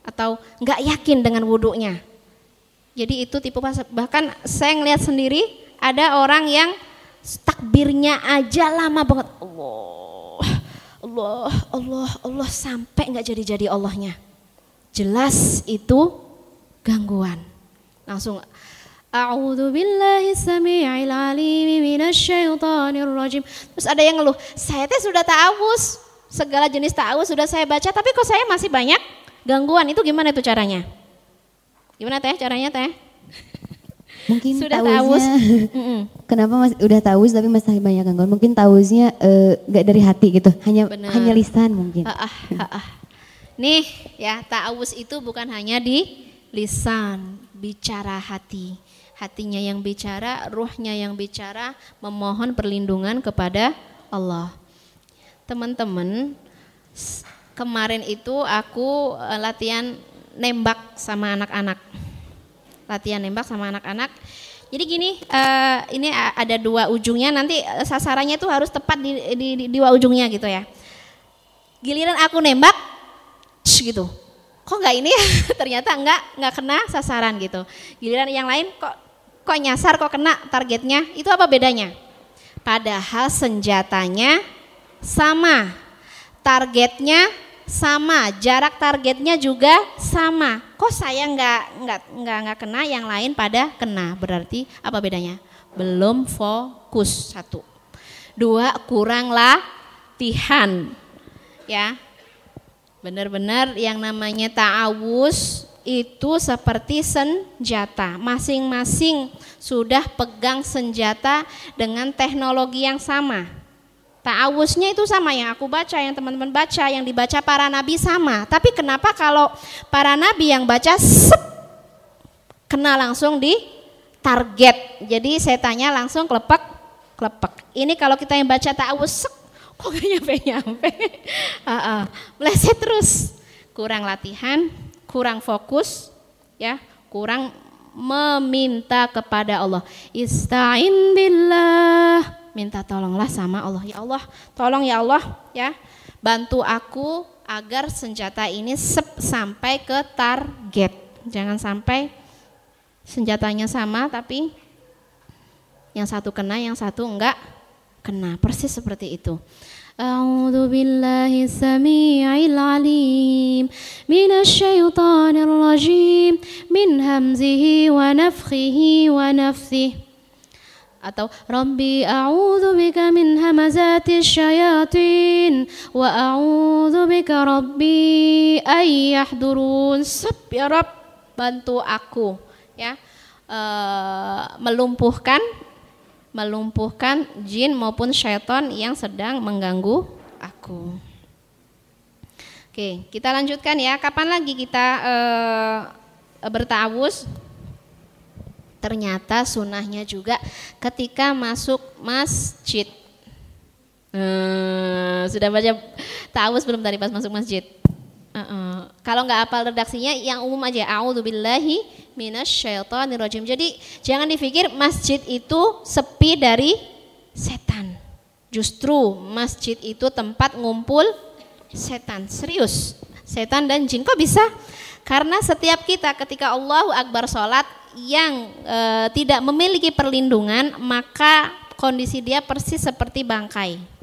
Atau nggak yakin dengan wudhunya? Jadi itu tipe bahkan saya ngeliat sendiri ada orang yang takbirnya aja lama banget. Allah, Allah, Allah, Allah sampai nggak jadi-jadi Allahnya. Jelas itu gangguan. Langsung A'udzu billahi samii'il 'aliim minasyaitonir rajim. Terus ada yang ngeluh, "Saya teh sudah ta'awuz, segala jenis ta'awuz sudah saya baca, tapi kok saya masih banyak gangguan." Itu gimana itu caranya? Gimana teh caranya teh? Mungkin sudah tahu kenapa mas, udah tahu tapi masih banyak gangguan. Mungkin tahunya uh, gak dari hati gitu, hanya Bener. hanya lisan mungkin. Ah, ah, ah, ah. Nih ya ta'awuz itu bukan hanya di lisan, bicara hati. Hatinya yang bicara, ruhnya yang bicara, memohon perlindungan kepada Allah. Teman-teman, kemarin itu aku eh, latihan nembak sama anak-anak latihan nembak sama anak-anak. Jadi gini, uh, ini ada dua ujungnya, nanti sasarannya itu harus tepat di, di dua ujungnya gitu ya. Giliran aku nembak, gitu. Kok nggak ini? Ternyata nggak nggak kena sasaran gitu. Giliran yang lain kok kok nyasar, kok kena targetnya. Itu apa bedanya? Padahal senjatanya sama, targetnya sama, jarak targetnya juga sama. Kok saya nggak nggak nggak nggak kena, yang lain pada kena. Berarti apa bedanya? Belum fokus satu. Dua kurang latihan. Ya. Benar-benar yang namanya ta'awus itu seperti senjata. Masing-masing sudah pegang senjata dengan teknologi yang sama. Ta'awusnya itu sama yang aku baca, yang teman-teman baca, yang dibaca para nabi sama. Tapi kenapa kalau para nabi yang baca sep, kena langsung di target. Jadi saya tanya langsung kelepek, kelepek. Ini kalau kita yang baca ta'awus kok gak nyampe-nyampe. Meleset terus. Kurang latihan, kurang fokus, ya, kurang meminta kepada Allah. Ista'in billah. Minta tolonglah sama Allah. Ya Allah, tolong ya Allah, ya. Bantu aku agar senjata ini sampai ke target. Jangan sampai senjatanya sama tapi yang satu kena, yang satu enggak kena. Persis seperti itu. أعوذ بالله السميع العليم من الشيطان الرجيم من همزه ونفخه ونفثه atau Rabbi a'udzu bika min hamazati syayatin wa a'udzu bika rabbi ay yahdurun Sep, ya Rabb bantu aku ya e, melumpuhkan melumpuhkan jin maupun syaitan yang sedang mengganggu aku. Oke, kita lanjutkan ya. Kapan lagi kita uh, bertawus? Ternyata sunahnya juga ketika masuk masjid. Uh, sudah baca tawus belum tadi pas masuk masjid? Uh -uh. Kalau nggak apal redaksinya, yang umum aja. A'udzubillahi minasyaitonirrajim. Jadi jangan dipikir masjid itu sepi dari setan. Justru masjid itu tempat ngumpul setan. Serius. Setan dan jin kok bisa? Karena setiap kita ketika Allahu Akbar sholat yang e, tidak memiliki perlindungan maka kondisi dia persis seperti bangkai.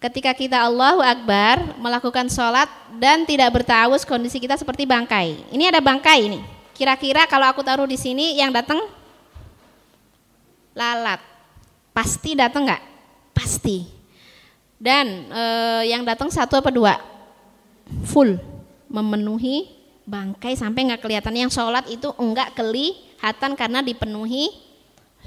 Ketika kita Allahu Akbar melakukan sholat dan tidak bertawus kondisi kita seperti bangkai. Ini ada bangkai ini. Kira-kira kalau aku taruh di sini yang datang lalat. Pasti datang nggak? Pasti. Dan e, yang datang satu apa dua? Full memenuhi bangkai sampai nggak kelihatan. Yang sholat itu enggak kelihatan karena dipenuhi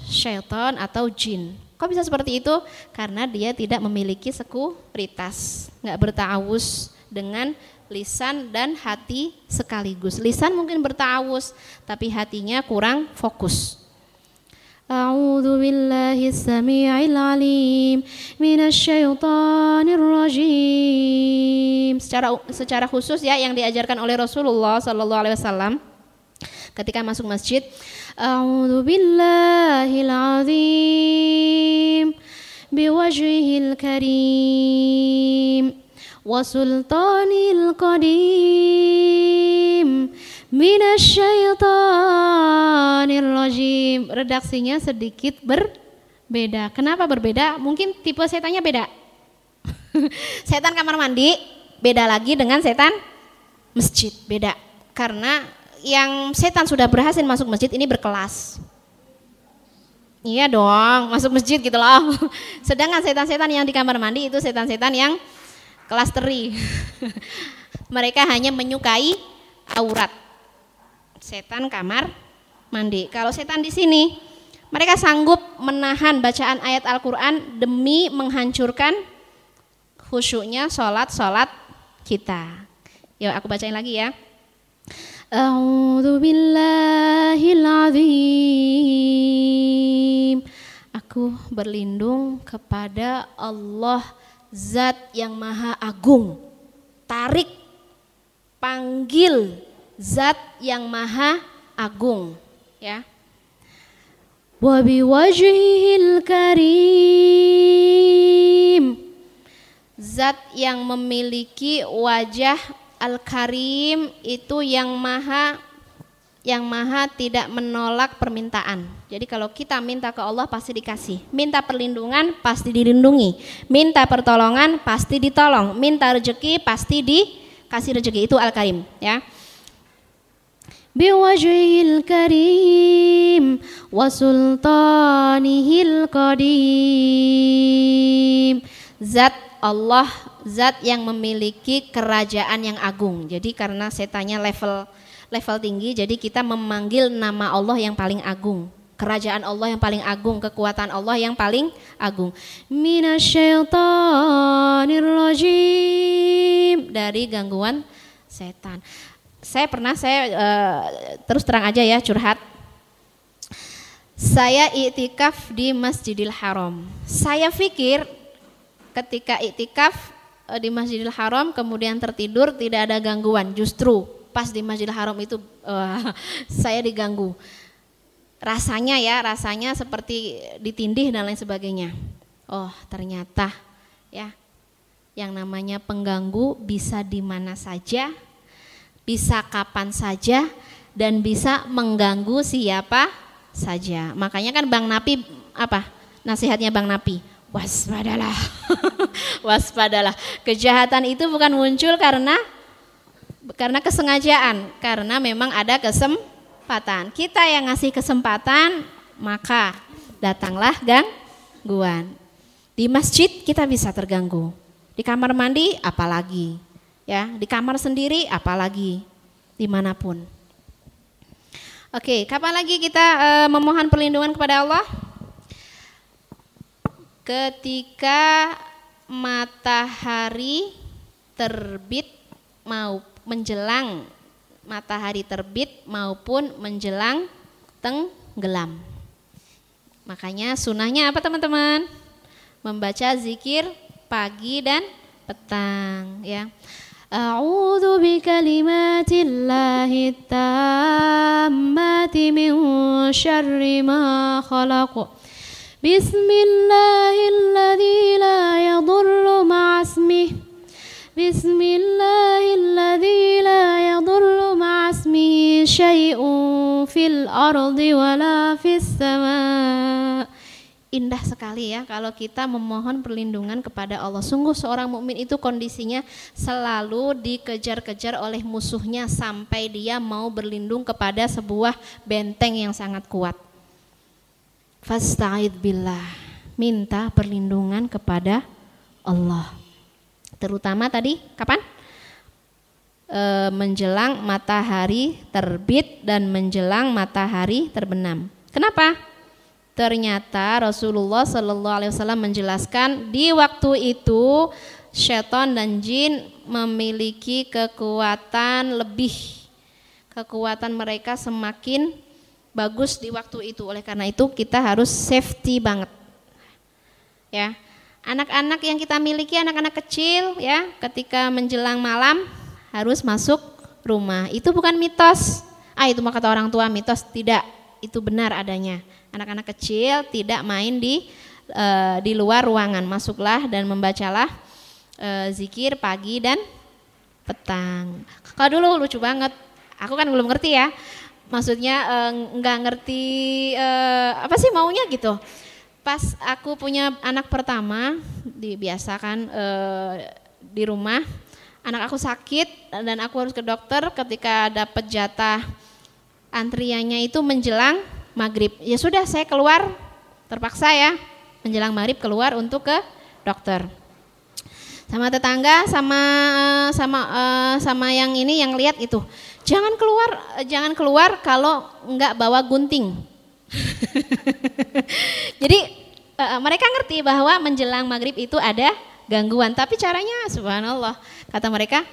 syaitan atau jin. Kok bisa seperti itu? Karena dia tidak memiliki sekuritas, nggak bertawus dengan lisan dan hati sekaligus. Lisan mungkin bertawus, tapi hatinya kurang fokus. A'udzu billahi samii'il 'alim minasyaitonir rajim. Secara secara khusus ya yang diajarkan oleh Rasulullah sallallahu alaihi wasallam ketika masuk masjid أعوذ بالله العظيم بوجهه الكريم وسلطانه القديم من الشيطان الرجيم redaksinya sedikit berbeda kenapa berbeda mungkin tipe setannya beda setan kamar mandi beda lagi dengan setan masjid beda karena yang setan sudah berhasil masuk masjid ini berkelas. Iya dong, masuk masjid gitu loh. Sedangkan setan-setan yang di kamar mandi itu setan-setan yang kelas teri. Mereka hanya menyukai aurat. Setan kamar mandi. Kalau setan di sini, mereka sanggup menahan bacaan ayat Al-Quran demi menghancurkan khusyuknya sholat-sholat kita. Yuk aku bacain lagi ya. A'udzu. Aku berlindung kepada Allah Zat yang Maha Agung. Tarik panggil Zat yang Maha Agung, ya. Wa karim. Zat yang memiliki wajah Al-Karim itu yang maha yang maha tidak menolak permintaan. Jadi kalau kita minta ke Allah pasti dikasih. Minta perlindungan pasti dilindungi. Minta pertolongan pasti ditolong. Minta rezeki pasti dikasih rezeki. Itu Al-Karim ya. Biwajhil karim wa sultanihil qadim. Zat Allah zat yang memiliki kerajaan yang agung. Jadi karena setannya level level tinggi, jadi kita memanggil nama Allah yang paling agung. Kerajaan Allah yang paling agung, kekuatan Allah yang paling agung. Minasyaitonirrajim dari gangguan setan. Saya pernah saya uh, terus terang aja ya curhat. Saya iktikaf di Masjidil Haram. Saya pikir ketika iktikaf di Masjidil Haram kemudian tertidur tidak ada gangguan. Justru pas di Masjidil Haram itu uh, saya diganggu. Rasanya ya, rasanya seperti ditindih dan lain sebagainya. Oh, ternyata ya yang namanya pengganggu bisa di mana saja, bisa kapan saja dan bisa mengganggu siapa saja. Makanya kan Bang Napi apa? Nasihatnya Bang Napi, waspadalah. waspadalah. Kejahatan itu bukan muncul karena karena kesengajaan, karena memang ada kesempatan. Kita yang ngasih kesempatan, maka datanglah gangguan. Di masjid kita bisa terganggu. Di kamar mandi apalagi. Ya, di kamar sendiri apalagi. Di mana pun. Oke, kapan lagi kita e, memohon perlindungan kepada Allah? Ketika matahari terbit maupun menjelang matahari terbit maupun menjelang tenggelam. Makanya sunahnya apa teman-teman? Membaca zikir pagi dan petang ya. A'udzu bikalimatillahi tammati min syarri ma khalaq. Bismillahilladzi la yadurru ma'asmihi بسم الله الذي لا يضر مع اسمه شيء في الأرض ولا في السماء Indah sekali ya kalau kita memohon perlindungan kepada Allah. Sungguh seorang mukmin itu kondisinya selalu dikejar-kejar oleh musuhnya sampai dia mau berlindung kepada sebuah benteng yang sangat kuat. Fasta'id billah. Minta perlindungan kepada Allah terutama tadi kapan? E, menjelang matahari terbit dan menjelang matahari terbenam. Kenapa? Ternyata Rasulullah Shallallahu Alaihi Wasallam menjelaskan di waktu itu setan dan jin memiliki kekuatan lebih, kekuatan mereka semakin bagus di waktu itu. Oleh karena itu kita harus safety banget, ya Anak-anak yang kita miliki, anak-anak kecil ya, ketika menjelang malam harus masuk rumah. Itu bukan mitos. Ah, itu mah kata orang tua mitos. Tidak, itu benar adanya. Anak-anak kecil tidak main di e, di luar ruangan. Masuklah dan membacalah e, zikir pagi dan petang. Kalau dulu lucu banget. Aku kan belum ngerti ya. Maksudnya e, nggak ngerti e, apa sih maunya gitu. Pas aku punya anak pertama dibiasakan e, di rumah anak aku sakit dan aku harus ke dokter ketika dapat jatah antriannya itu menjelang maghrib. Ya sudah saya keluar terpaksa ya menjelang maghrib keluar untuk ke dokter. Sama tetangga sama sama uh, sama yang ini yang lihat itu jangan keluar jangan keluar kalau nggak bawa gunting Jadi uh, mereka ngerti bahwa menjelang maghrib itu ada gangguan, tapi caranya subhanallah. Kata mereka,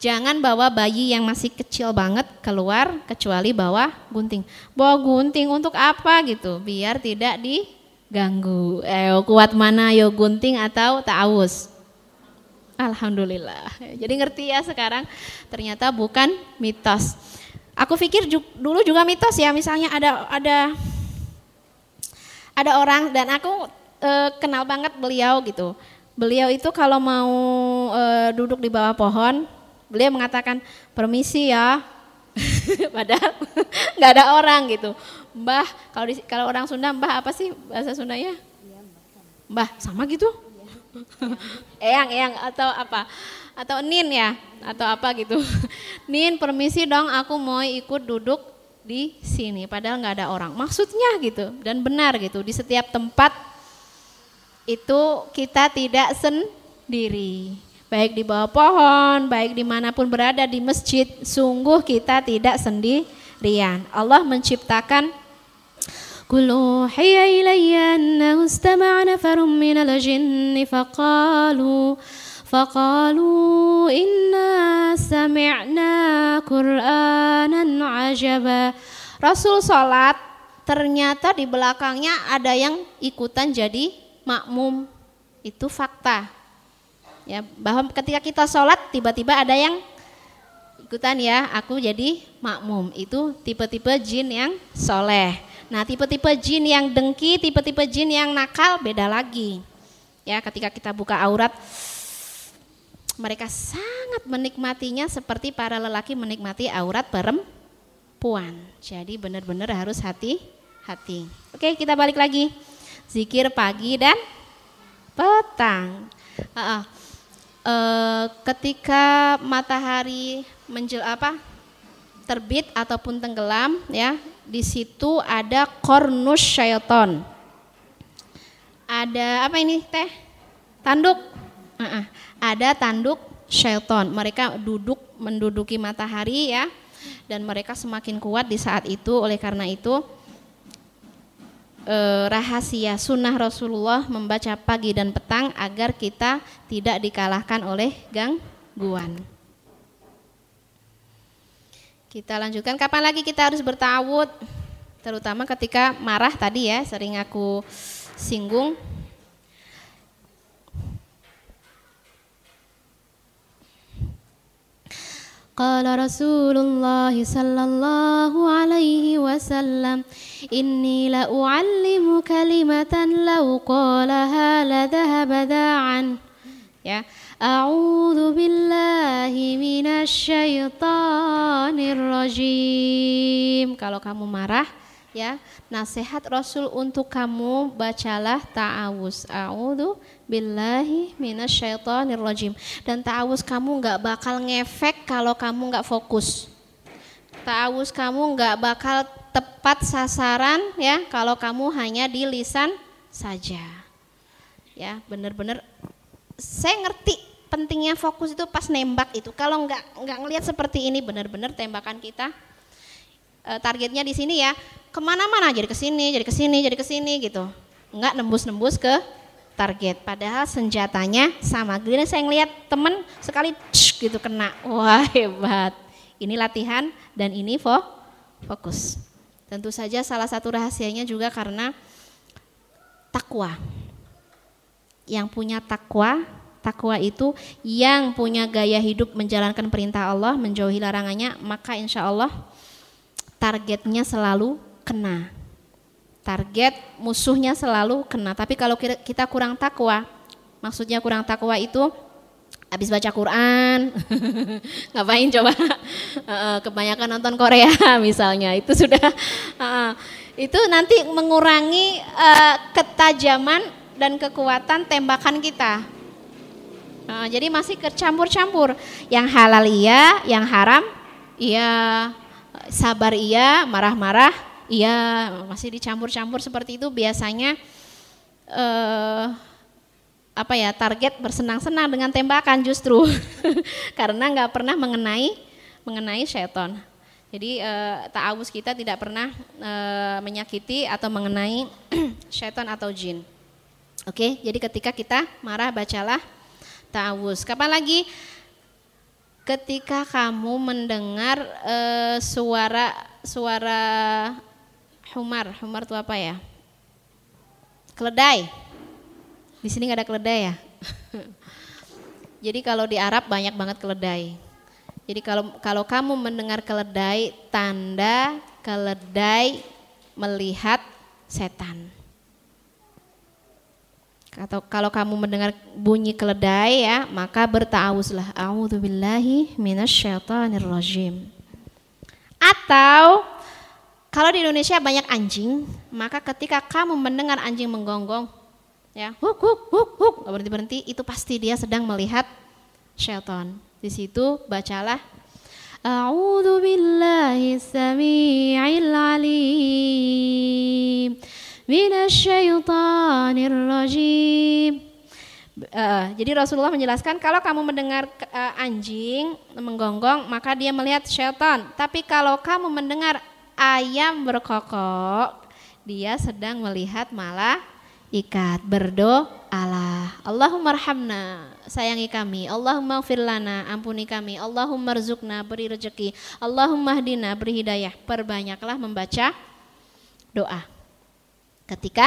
jangan bawa bayi yang masih kecil banget keluar kecuali bawa gunting. Bawa gunting untuk apa gitu? Biar tidak diganggu. Eh, kuat mana yo gunting atau ta'awus? Alhamdulillah. Jadi ngerti ya sekarang ternyata bukan mitos. Aku pikir dulu juga mitos ya, misalnya ada ada ada orang dan aku e, kenal banget beliau gitu. Beliau itu kalau mau e, duduk di bawah pohon, beliau mengatakan permisi ya. Padahal nggak ada orang gitu. Mbah, kalau kalau orang Sunda, Mbah apa sih bahasa Sundanya? Mbah, sama gitu? Eyang, eyang atau apa? Atau Nin ya? Atau apa gitu? Nin, permisi dong, aku mau ikut duduk di sini padahal nggak ada orang maksudnya gitu dan benar gitu di setiap tempat itu kita tidak sen diri. Baik di bawah pohon, baik di mana pun berada di masjid, sungguh kita tidak sendirian. Allah menciptakan قل أوحي إلي أنه استمع نفر من الجن فقالوا فقالوا إنا سمعنا قرآنا عجبا Rasul sholat ternyata di belakangnya ada yang ikutan jadi makmum itu fakta ya bahwa ketika kita sholat tiba-tiba ada yang ikutan ya aku jadi makmum itu tipe-tipe jin yang soleh nah tipe-tipe jin yang dengki tipe-tipe jin yang nakal beda lagi ya ketika kita buka aurat mereka sangat menikmatinya seperti para lelaki menikmati aurat perempuan. Jadi benar-benar harus hati-hati. Oke, kita balik lagi. Zikir pagi dan petang. Uh, uh, ketika matahari menjel apa terbit ataupun tenggelam ya di situ ada kornus syaiton ada apa ini teh tanduk uh -uh ada tanduk Shelton. Mereka duduk menduduki matahari ya dan mereka semakin kuat di saat itu. Oleh karena itu eh, rahasia sunnah Rasulullah membaca pagi dan petang agar kita tidak dikalahkan oleh gangguan. Kita lanjutkan kapan lagi kita harus bertawud terutama ketika marah tadi ya sering aku singgung قال رسول الله صلى الله عليه وسلم إني لأعلم كلمة لو قالها لذهب ذاعا ya أعوذ بالله من الشيطان الرجيم kalau kamu marah ya nasihat Rasul untuk kamu bacalah ta'awuz a'udzu billahi minasyaitonir rajim dan ta'awuz kamu nggak bakal ngefek kalau kamu nggak fokus ta'awuz kamu nggak bakal tepat sasaran ya kalau kamu hanya di lisan saja ya benar-benar saya ngerti pentingnya fokus itu pas nembak itu kalau nggak nggak ngelihat seperti ini benar-benar tembakan kita e, targetnya di sini ya ke mana-mana jadi ke sini, jadi ke sini, jadi ke sini gitu. Enggak nembus-nembus ke target. Padahal senjatanya sama. Gini saya ngeliat temen sekali csh, gitu kena. Wah hebat. Ini latihan dan ini fo fokus. Tentu saja salah satu rahasianya juga karena takwa. Yang punya takwa, takwa itu yang punya gaya hidup menjalankan perintah Allah, menjauhi larangannya, maka insya Allah targetnya selalu kena. Target musuhnya selalu kena. Tapi kalau kita kurang takwa, maksudnya kurang takwa itu habis baca Quran, ngapain coba? Kebanyakan nonton Korea misalnya, itu sudah itu nanti mengurangi uh, ketajaman dan kekuatan tembakan kita. Uh, jadi masih kecampur-campur. Yang halal iya, yang haram iya, sabar iya, marah-marah Iya, masih dicampur-campur seperti itu biasanya eh, apa ya target bersenang-senang dengan tembakan justru karena nggak pernah mengenai mengenai seton. Jadi eh, ta'awus kita tidak pernah eh, menyakiti atau mengenai seton atau jin. Oke, jadi ketika kita marah bacalah ta'awus. Kapan lagi? Ketika kamu mendengar eh, suara suara humar. Humar itu apa ya? Keledai. Di sini nggak ada keledai ya. Jadi kalau di Arab banyak banget keledai. Jadi kalau kalau kamu mendengar keledai, tanda keledai melihat setan. Atau kalau kamu mendengar bunyi keledai ya, maka bertawuzlah. A'udzubillahi minasyaitonirrajim. Atau kalau di Indonesia banyak anjing, maka ketika kamu mendengar anjing menggonggong, ya, huk huk huk huk, berhenti berhenti, itu pasti dia sedang melihat syaitan. Di situ bacalah A'udzu billahi 'alim minasyaitonir rajim Uh, jadi Rasulullah menjelaskan kalau kamu mendengar uh, anjing menggonggong maka dia melihat syaitan. Tapi kalau kamu mendengar ayam berkokok dia sedang melihat malah ikat berdoa Allah. Allahumma rahamna, sayangi kami. Allahumma firlana, ampuni kami. Allahumma rizukna, beri rezeki. Allahumma hdina, beri hidayah. Perbanyaklah membaca doa. Ketika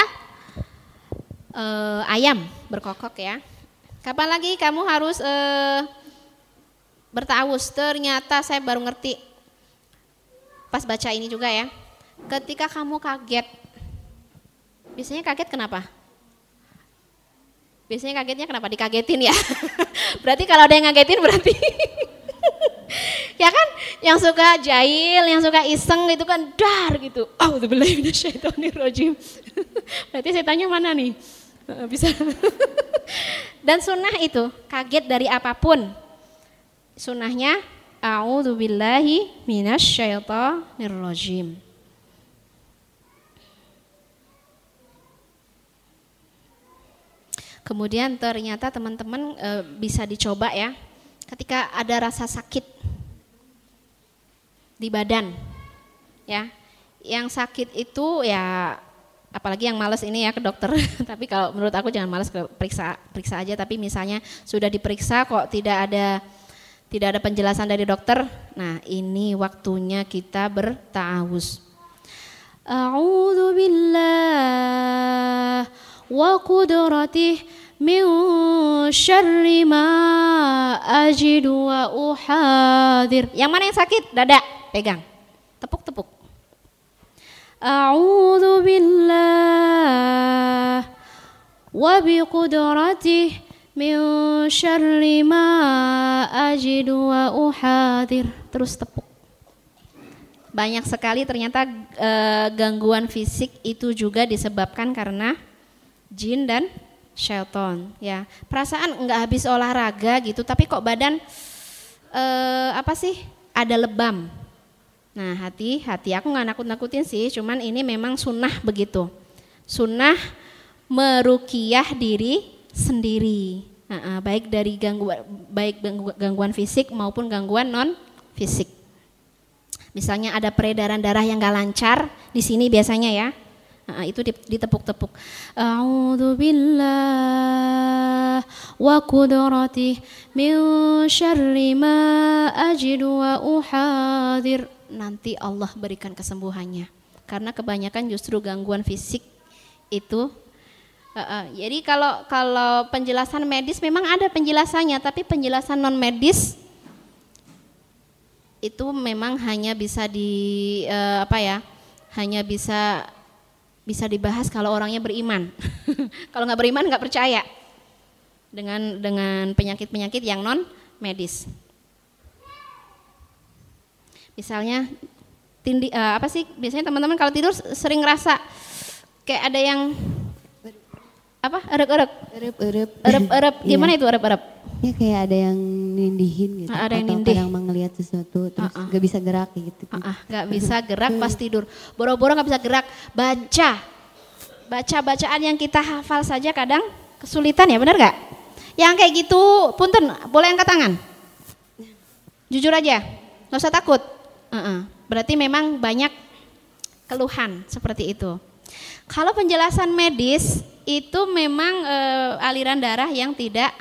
uh, ayam berkokok ya. Kapan lagi kamu harus uh, bertawus? Ternyata saya baru ngerti pas baca ini juga ya. Ketika kamu kaget, biasanya kaget kenapa? Biasanya kagetnya kenapa? Dikagetin ya. berarti kalau ada yang ngagetin berarti ya kan yang suka jahil, yang suka iseng itu kan dar gitu. Oh, rojim. berarti saya tanya mana nih? Bisa. Dan sunnah itu kaget dari apa pun. Sunnahnya A'udzubillahi minasyaitonirrajim. Kemudian ternyata teman-teman e, bisa dicoba ya. Ketika ada rasa sakit di badan. Ya. Yang sakit itu ya apalagi yang males ini ya ke dokter. tapi kalau menurut aku jangan males ke periksa periksa aja tapi misalnya sudah diperiksa kok tidak ada tidak ada penjelasan dari dokter. Nah, ini waktunya kita bertawuz. A'udzu billah wa qudratih min syarri ma ajidu wa uhadir. Yang mana yang sakit? Dada, pegang. Tepuk-tepuk. A'udzu billah wa biqudratihi min syarri ma ajidu wa uhadir. Terus tepuk. Banyak sekali ternyata e, gangguan fisik itu juga disebabkan karena jin dan syaiton ya. Perasaan nggak habis olahraga gitu tapi kok badan e, apa sih? Ada lebam Nah hati, hati aku nggak nakut-nakutin sih, cuman ini memang sunnah begitu. Sunnah merukiyah diri sendiri. Nah, baik dari gangguan baik gangguan fisik maupun gangguan non fisik. Misalnya ada peredaran darah yang gak lancar di sini biasanya ya. Nah, itu ditepuk-tepuk. A'udzu billah wa qudratihi min syarri ma ajidu wa uhadir nanti Allah berikan kesembuhannya. Karena kebanyakan justru gangguan fisik itu uh, uh, jadi kalau kalau penjelasan medis memang ada penjelasannya, tapi penjelasan non medis itu memang hanya bisa di uh, apa ya? Hanya bisa bisa dibahas kalau orangnya beriman. kalau nggak beriman nggak percaya dengan dengan penyakit-penyakit yang non medis. Misalnya tindi uh, apa sih? Biasanya teman-teman kalau tidur sering ngerasa kayak ada yang apa? Erep-erep erep-erep. Erep-erep. Iya. gimana itu erep-erep? Ya kayak ada yang nindihin gitu. Ada yang atau nindih. kadang melihat sesuatu terus uh -uh. gak bisa gerak gitu. Uh -uh. gak bisa gerak pas tidur. Boro-boro gak bisa gerak. Baca. Baca bacaan yang kita hafal saja kadang kesulitan ya benar gak yang kayak gitu punten. Boleh angkat tangan? Jujur aja. Nggak usah takut Berarti memang banyak keluhan seperti itu. Kalau penjelasan medis itu memang e, aliran darah yang tidak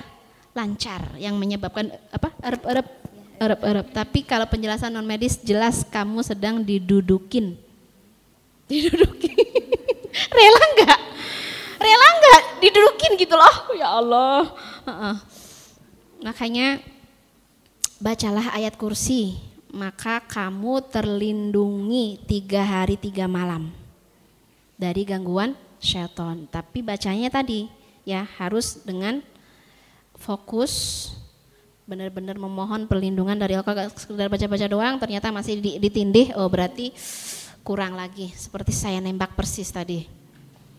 lancar yang menyebabkan apa? erep-erep erep-erep. Tapi kalau penjelasan non medis jelas kamu sedang didudukin. Didudukin. Rela enggak? Rela enggak didudukin gitu loh. Ya Allah. Uh-uh. Makanya bacalah ayat kursi maka kamu terlindungi tiga hari tiga malam dari gangguan syaitan. Tapi bacanya tadi ya harus dengan fokus benar-benar memohon perlindungan dari Allah. Sekedar baca-baca doang ternyata masih ditindih, oh berarti kurang lagi. Seperti saya nembak persis tadi.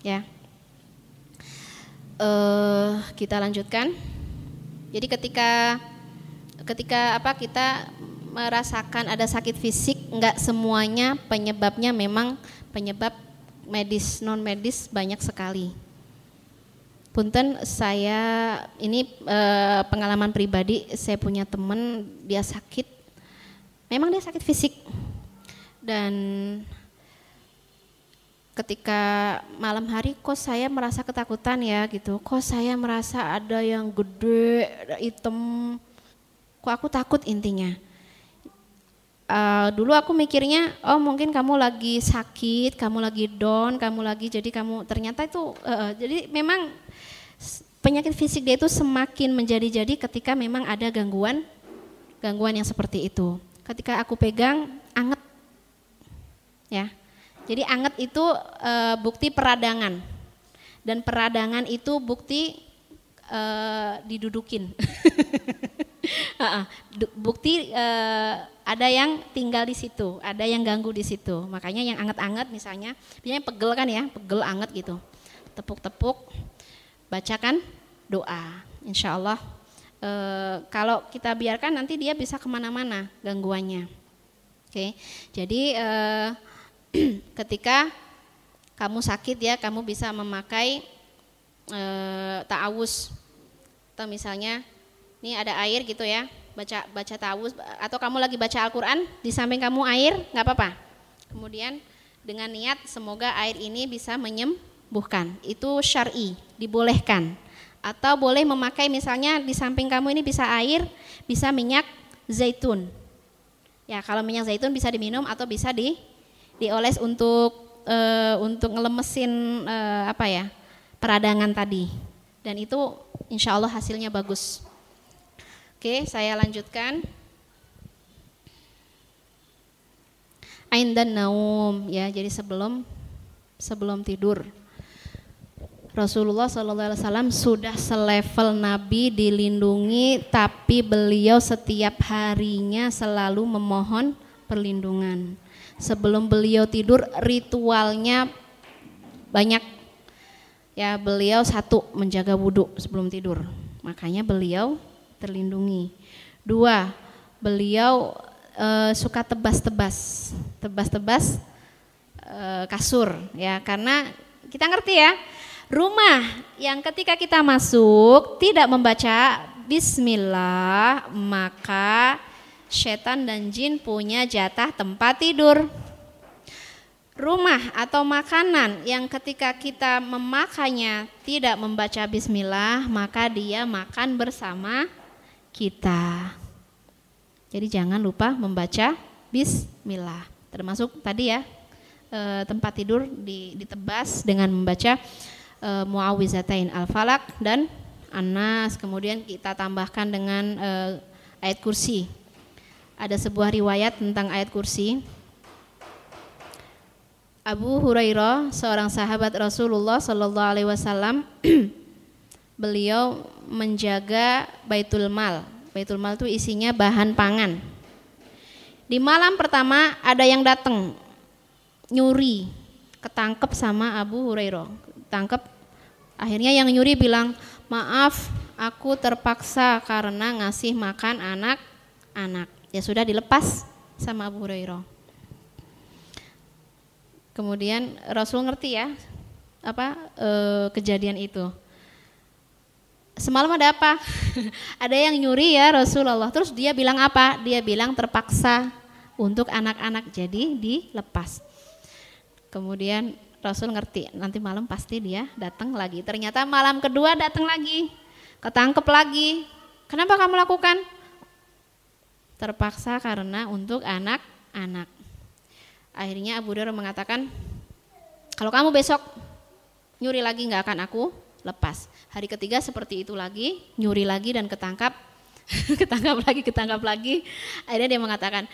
Ya. Uh, kita lanjutkan. Jadi ketika ketika apa kita merasakan ada sakit fisik, enggak semuanya penyebabnya memang penyebab medis non medis banyak sekali. Punten saya ini uh, pengalaman pribadi saya punya teman dia sakit. Memang dia sakit fisik. Dan ketika malam hari kok saya merasa ketakutan ya gitu. Kok saya merasa ada yang gede hitam. Kok aku takut intinya uh, dulu aku mikirnya oh mungkin kamu lagi sakit kamu lagi down kamu lagi jadi kamu ternyata itu uh, jadi memang penyakit fisik dia itu semakin menjadi-jadi ketika memang ada gangguan gangguan yang seperti itu. Ketika aku pegang anget, ya. Jadi anget itu e, bukti peradangan dan peradangan itu bukti e, didudukin. bukti e, ada yang tinggal di situ, ada yang ganggu di situ. Makanya yang anget-anget misalnya, biasanya pegel kan ya, pegel anget gitu. Tepuk-tepuk, bacakan doa. Insya Allah e, kalau kita biarkan nanti dia bisa ke mana-mana gangguannya. Oke, jadi ketika kamu sakit ya, kamu bisa memakai e, ta'awus atau misalnya ini ada air gitu ya, baca baca ta'awus atau kamu lagi baca Al-Qur'an di samping kamu air, nggak apa-apa. Kemudian dengan niat semoga air ini bisa menyem bukan itu syari dibolehkan. Atau boleh memakai misalnya di samping kamu ini bisa air bisa minyak zaitun. Ya kalau minyak zaitun bisa diminum atau bisa di dioles untuk e, untuk ngelemesin e, apa ya peradangan tadi. Dan itu insya Allah hasilnya bagus. Oke saya lanjutkan. Ain dan naum ya. Jadi sebelum sebelum tidur. Rasulullah SAW sudah selevel Nabi dilindungi, tapi beliau setiap harinya selalu memohon perlindungan. Sebelum beliau tidur, ritualnya banyak. Ya, beliau satu menjaga wudhu sebelum tidur, makanya beliau terlindungi. Dua, beliau e, suka tebas-tebas, tebas-tebas e, kasur, ya karena kita ngerti ya Rumah yang ketika kita masuk tidak membaca bismillah, maka setan dan jin punya jatah tempat tidur. Rumah atau makanan yang ketika kita memakainya tidak membaca bismillah, maka dia makan bersama kita. Jadi jangan lupa membaca bismillah. Termasuk tadi ya eh, tempat tidur ditebas dengan membaca e, Muawizatain Al-Falak dan Anas. Kemudian kita tambahkan dengan e, ayat kursi. Ada sebuah riwayat tentang ayat kursi. Abu Hurairah, seorang sahabat Rasulullah Shallallahu Alaihi Wasallam, beliau menjaga Baitul Mal. Baitul Mal itu isinya bahan pangan. Di malam pertama ada yang datang nyuri, ketangkep sama Abu Hurairah tangkap akhirnya yang nyuri bilang maaf aku terpaksa karena ngasih makan anak-anak ya sudah dilepas sama Abu Hurairah kemudian Rasul ngerti ya apa e, kejadian itu semalam ada apa ada yang nyuri ya Rasulullah terus dia bilang apa dia bilang terpaksa untuk anak-anak jadi dilepas kemudian Rasul ngerti nanti malam pasti dia datang lagi. Ternyata malam kedua datang lagi, ketangkep lagi. Kenapa kamu lakukan? Terpaksa karena untuk anak-anak. Akhirnya Abu Hurairah mengatakan, kalau kamu besok nyuri lagi nggak akan aku lepas. Hari ketiga seperti itu lagi, nyuri lagi dan ketangkap, ketangkap lagi, ketangkap lagi. Akhirnya dia mengatakan,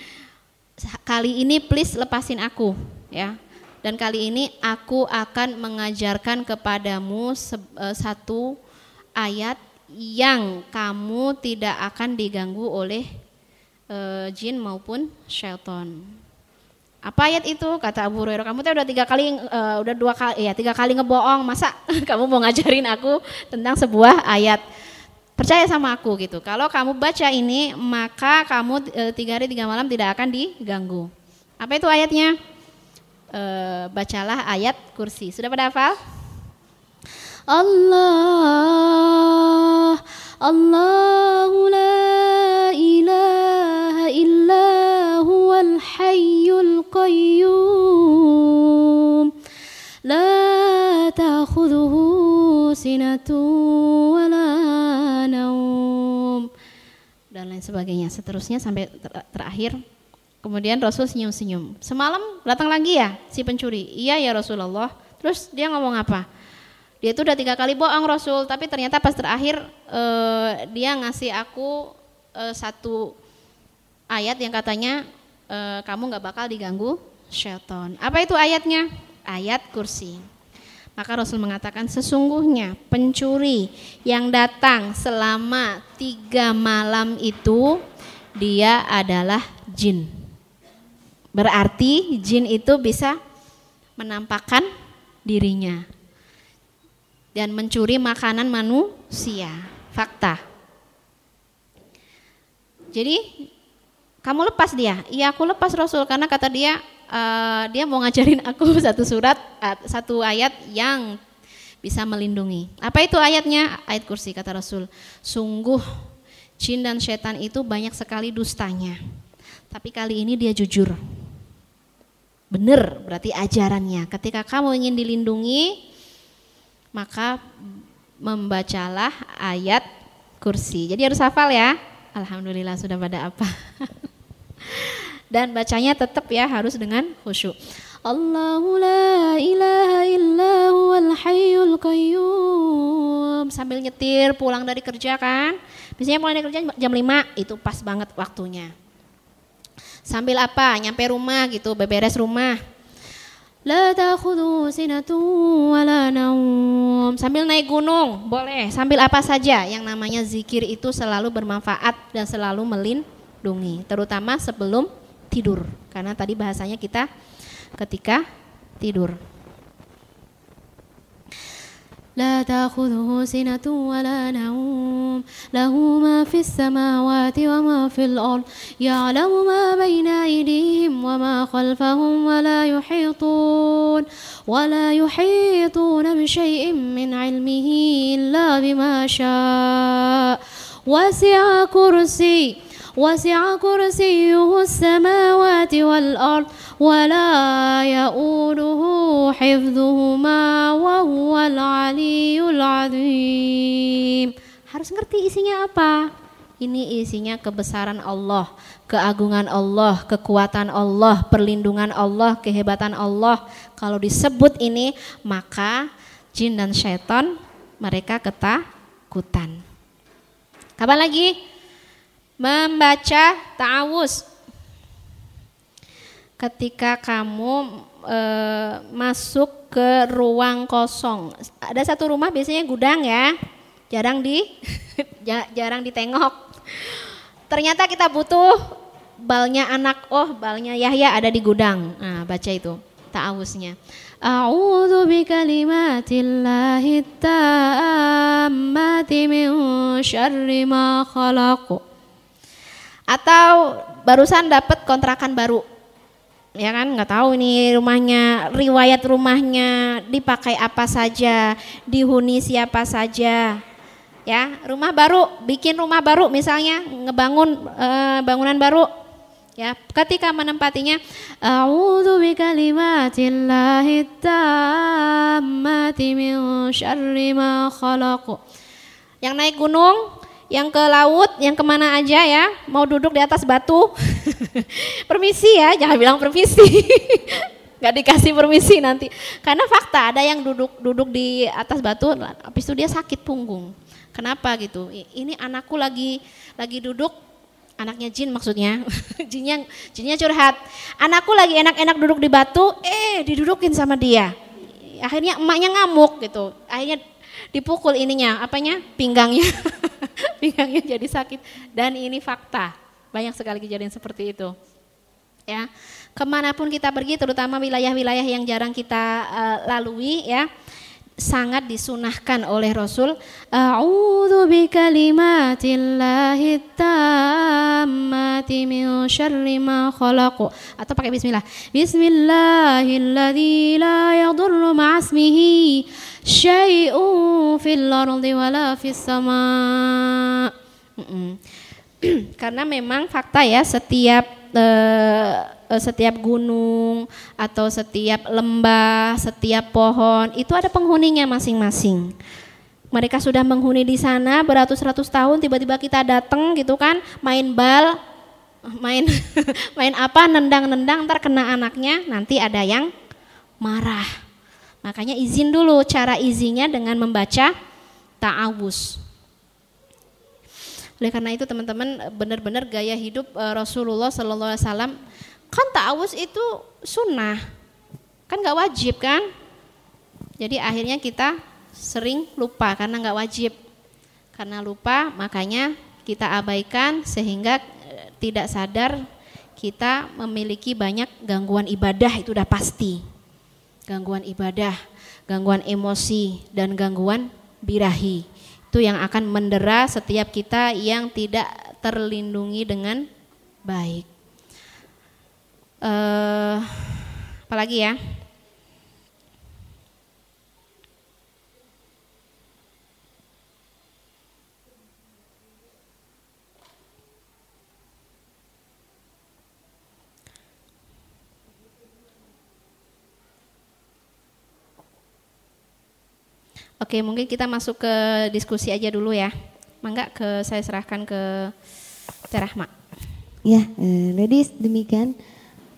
kali ini please lepasin aku, ya dan kali ini aku akan mengajarkan kepadamu eh, satu ayat yang kamu tidak akan diganggu oleh uh, jin maupun syaitan apa ayat itu? Kata Abu Hurairah kamu teh udah tiga kali uh, udah dua kali ya tiga kali ngebohong. Masa kamu mau ngajarin aku tentang sebuah ayat? Percaya sama aku gitu. Kalau kamu baca ini maka kamu uh, tiga hari tiga malam tidak akan diganggu. Apa itu ayatnya? Uh, bacalah ayat kursi. Sudah pada hafal? Allah Allahu la ilaha illa huwal hayy. القيوم لا تأخذه سنة ولا نوم dan lain sebagainya seterusnya sampai ter terakhir kemudian Rasul senyum-senyum semalam datang lagi ya si pencuri iya ya Rasulullah terus dia ngomong apa dia tuh udah tiga kali bohong Rasul, tapi ternyata pas terakhir uh, dia ngasih aku uh, satu ayat yang katanya uh, kamu nggak bakal diganggu syaitan. Apa itu ayatnya? Ayat kursi. Maka Rasul mengatakan sesungguhnya pencuri yang datang selama tiga malam itu dia adalah jin. Berarti jin itu bisa menampakkan dirinya dan mencuri makanan manusia. Fakta. Jadi kamu lepas dia? Iya aku lepas Rasul karena kata dia uh, dia mau ngajarin aku satu surat satu ayat yang bisa melindungi. Apa itu ayatnya? Ayat kursi kata Rasul. Sungguh jin dan setan itu banyak sekali dustanya. Tapi kali ini dia jujur. Benar berarti ajarannya. Ketika kamu ingin dilindungi, maka membacalah ayat kursi. Jadi harus hafal ya. Alhamdulillah sudah pada apa. Dan bacanya tetap ya harus dengan khusyuk. Allahu la ilaha illa huwal hayyul qayyum. Sambil nyetir pulang dari kerja kan. Biasanya mulai dari kerja jam 5 itu pas banget waktunya. Sambil apa? Nyampe rumah gitu, beberes rumah La ta'khudhu sinatu wala naum. Sambil naik gunung, boleh. Sambil apa saja yang namanya zikir itu selalu bermanfaat dan selalu melindungi, terutama sebelum tidur. Karena tadi bahasanya kita ketika tidur. لا تأخذه سنة ولا نوم له ما في السماوات وما في الأرض يعلم ما بين أيديهم وما خلفهم ولا يحيطون ولا يحيطون بشيء من علمه إلا بما شاء وسع كرسي وسع كرسيه السماوات والأرض ولا يؤوده حفظهما وهو العلي العظيم harus ngerti isinya apa ini isinya kebesaran Allah, keagungan Allah, kekuatan Allah, perlindungan Allah, kehebatan Allah. Kalau disebut ini, maka jin dan syaitan mereka ketakutan. Kapan lagi? Membaca ta'awuz ketika kamu e, masuk ke ruang kosong. Ada satu rumah biasanya gudang ya, jarang di jarang ditengok. Ternyata kita butuh balnya anak, oh balnya Yahya ada di gudang. Nah, baca itu ta'awusnya. A'udzu bikalimatillahi tammati min syarri ma khalaq. Atau barusan dapat kontrakan baru. Ya kan? Nggak tahu ini rumahnya riwayat rumahnya dipakai apa saja dihuni siapa saja. Ya rumah baru bikin rumah baru misalnya ngebangun e, bangunan baru. Ya ketika menempatinya a'udzu bikalimatillahi tammati min syarri ma khalaq. Yang naik gunung yang ke laut, yang ke mana aja ya, mau duduk di atas batu, permisi ya, jangan bilang permisi, nggak dikasih permisi nanti. Karena fakta ada yang duduk duduk di atas batu, habis itu dia sakit punggung. Kenapa gitu? Ini anakku lagi lagi duduk, anaknya jin maksudnya, jinnya jinnya curhat. Anakku lagi enak-enak duduk di batu, eh didudukin sama dia. Akhirnya emaknya ngamuk gitu. Akhirnya dipukul ininya, apanya? Pinggangnya. pinggangnya jadi sakit dan ini fakta. Banyak sekali kejadian seperti itu. Ya. Ke mana pun kita pergi terutama wilayah-wilayah yang jarang kita uh, lalui ya sangat disunahkan oleh Rasul A'udzu bikalimatillahi tammati min syarri ma khalaq atau pakai bismillah Bismillahilladzi la yadurru ma'asmihi syai'un fil ardi wala fis sama. Karena memang fakta ya setiap uh, setiap gunung atau setiap lembah, setiap pohon itu ada penghuninya masing-masing. Mereka sudah menghuni di sana beratus-ratus tahun, tiba-tiba kita datang gitu kan, main bal, main main apa, nendang-nendang, ntar kena anaknya, nanti ada yang marah. Makanya izin dulu, cara izinnya dengan membaca ta'awus. Oleh karena itu teman-teman benar-benar gaya hidup eh, Rasulullah Sallallahu Alaihi Wasallam kan ta'awus itu sunnah, kan nggak wajib kan? Jadi akhirnya kita sering lupa karena nggak wajib. Karena lupa makanya kita abaikan sehingga eh, tidak sadar kita memiliki banyak gangguan ibadah itu udah pasti. Gangguan ibadah, gangguan emosi dan gangguan birahi. Itu yang akan mendera setiap kita yang tidak terlindungi dengan baik. Uh, apalagi ya? Oke, mungkin kita masuk ke diskusi aja dulu ya. Mangga ke saya serahkan ke Terahma. Ya, ladies demikian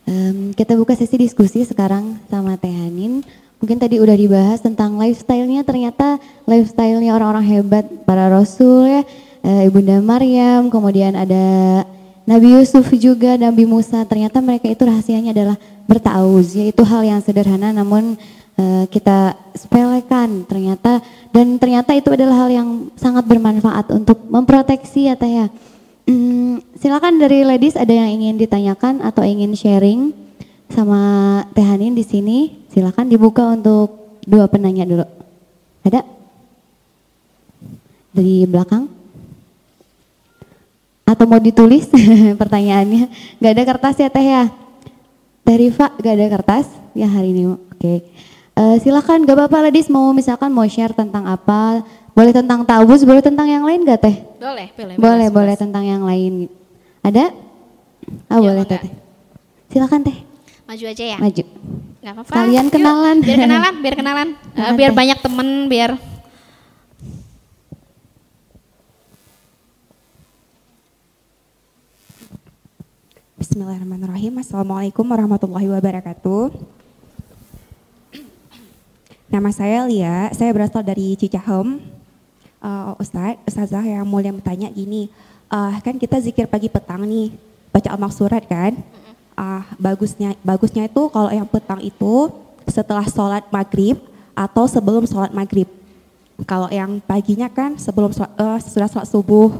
um, kita buka sesi diskusi sekarang sama Teh Hanin. Mungkin tadi udah dibahas tentang lifestyle-nya ternyata lifestyle-nya orang-orang hebat para rasul ya. Uh, Ibunda Maryam, kemudian ada Nabi Yusuf juga, Nabi Musa. Ternyata mereka itu rahasianya adalah bertauz, yaitu hal yang sederhana namun Eh, kita sepelekan ternyata dan ternyata itu adalah hal yang sangat bermanfaat untuk memproteksi ya teh ya. Hmm, silakan dari ladies ada yang ingin ditanyakan atau ingin sharing sama Teh Hanin di sini. Silakan dibuka untuk dua penanya dulu. Ada? Dari belakang? Atau mau ditulis pertanyaannya? Gak ada kertas ya Teh ya? Teh Rifa gak ada kertas ya hari ini? Oke. Okay. Uh, silakan gak apa-apa ladies mau misalkan mau share tentang apa boleh tentang tabus boleh tentang yang lain gak teh? Boleh boleh boleh boleh tentang yang lain. Ada? Ah ya, boleh teh. Silakan teh. Maju aja ya. Maju. Nggak apa-apa. Kalian kenalan. biar kenalan biar kenalan. Uh, biar teh. banyak temen biar. Bismillahirrahmanirrahim. Assalamualaikum warahmatullahi wabarakatuh. Nama saya Lia, saya berasal dari Cicahem. Uh, Ustaz, Ustazah yang mulia bertanya gini, uh, kan kita zikir pagi petang nih, baca al-maksurat kan? Uh, bagusnya bagusnya itu kalau yang petang itu setelah sholat maghrib atau sebelum sholat maghrib. Kalau yang paginya kan sebelum uh, sudah sholat subuh.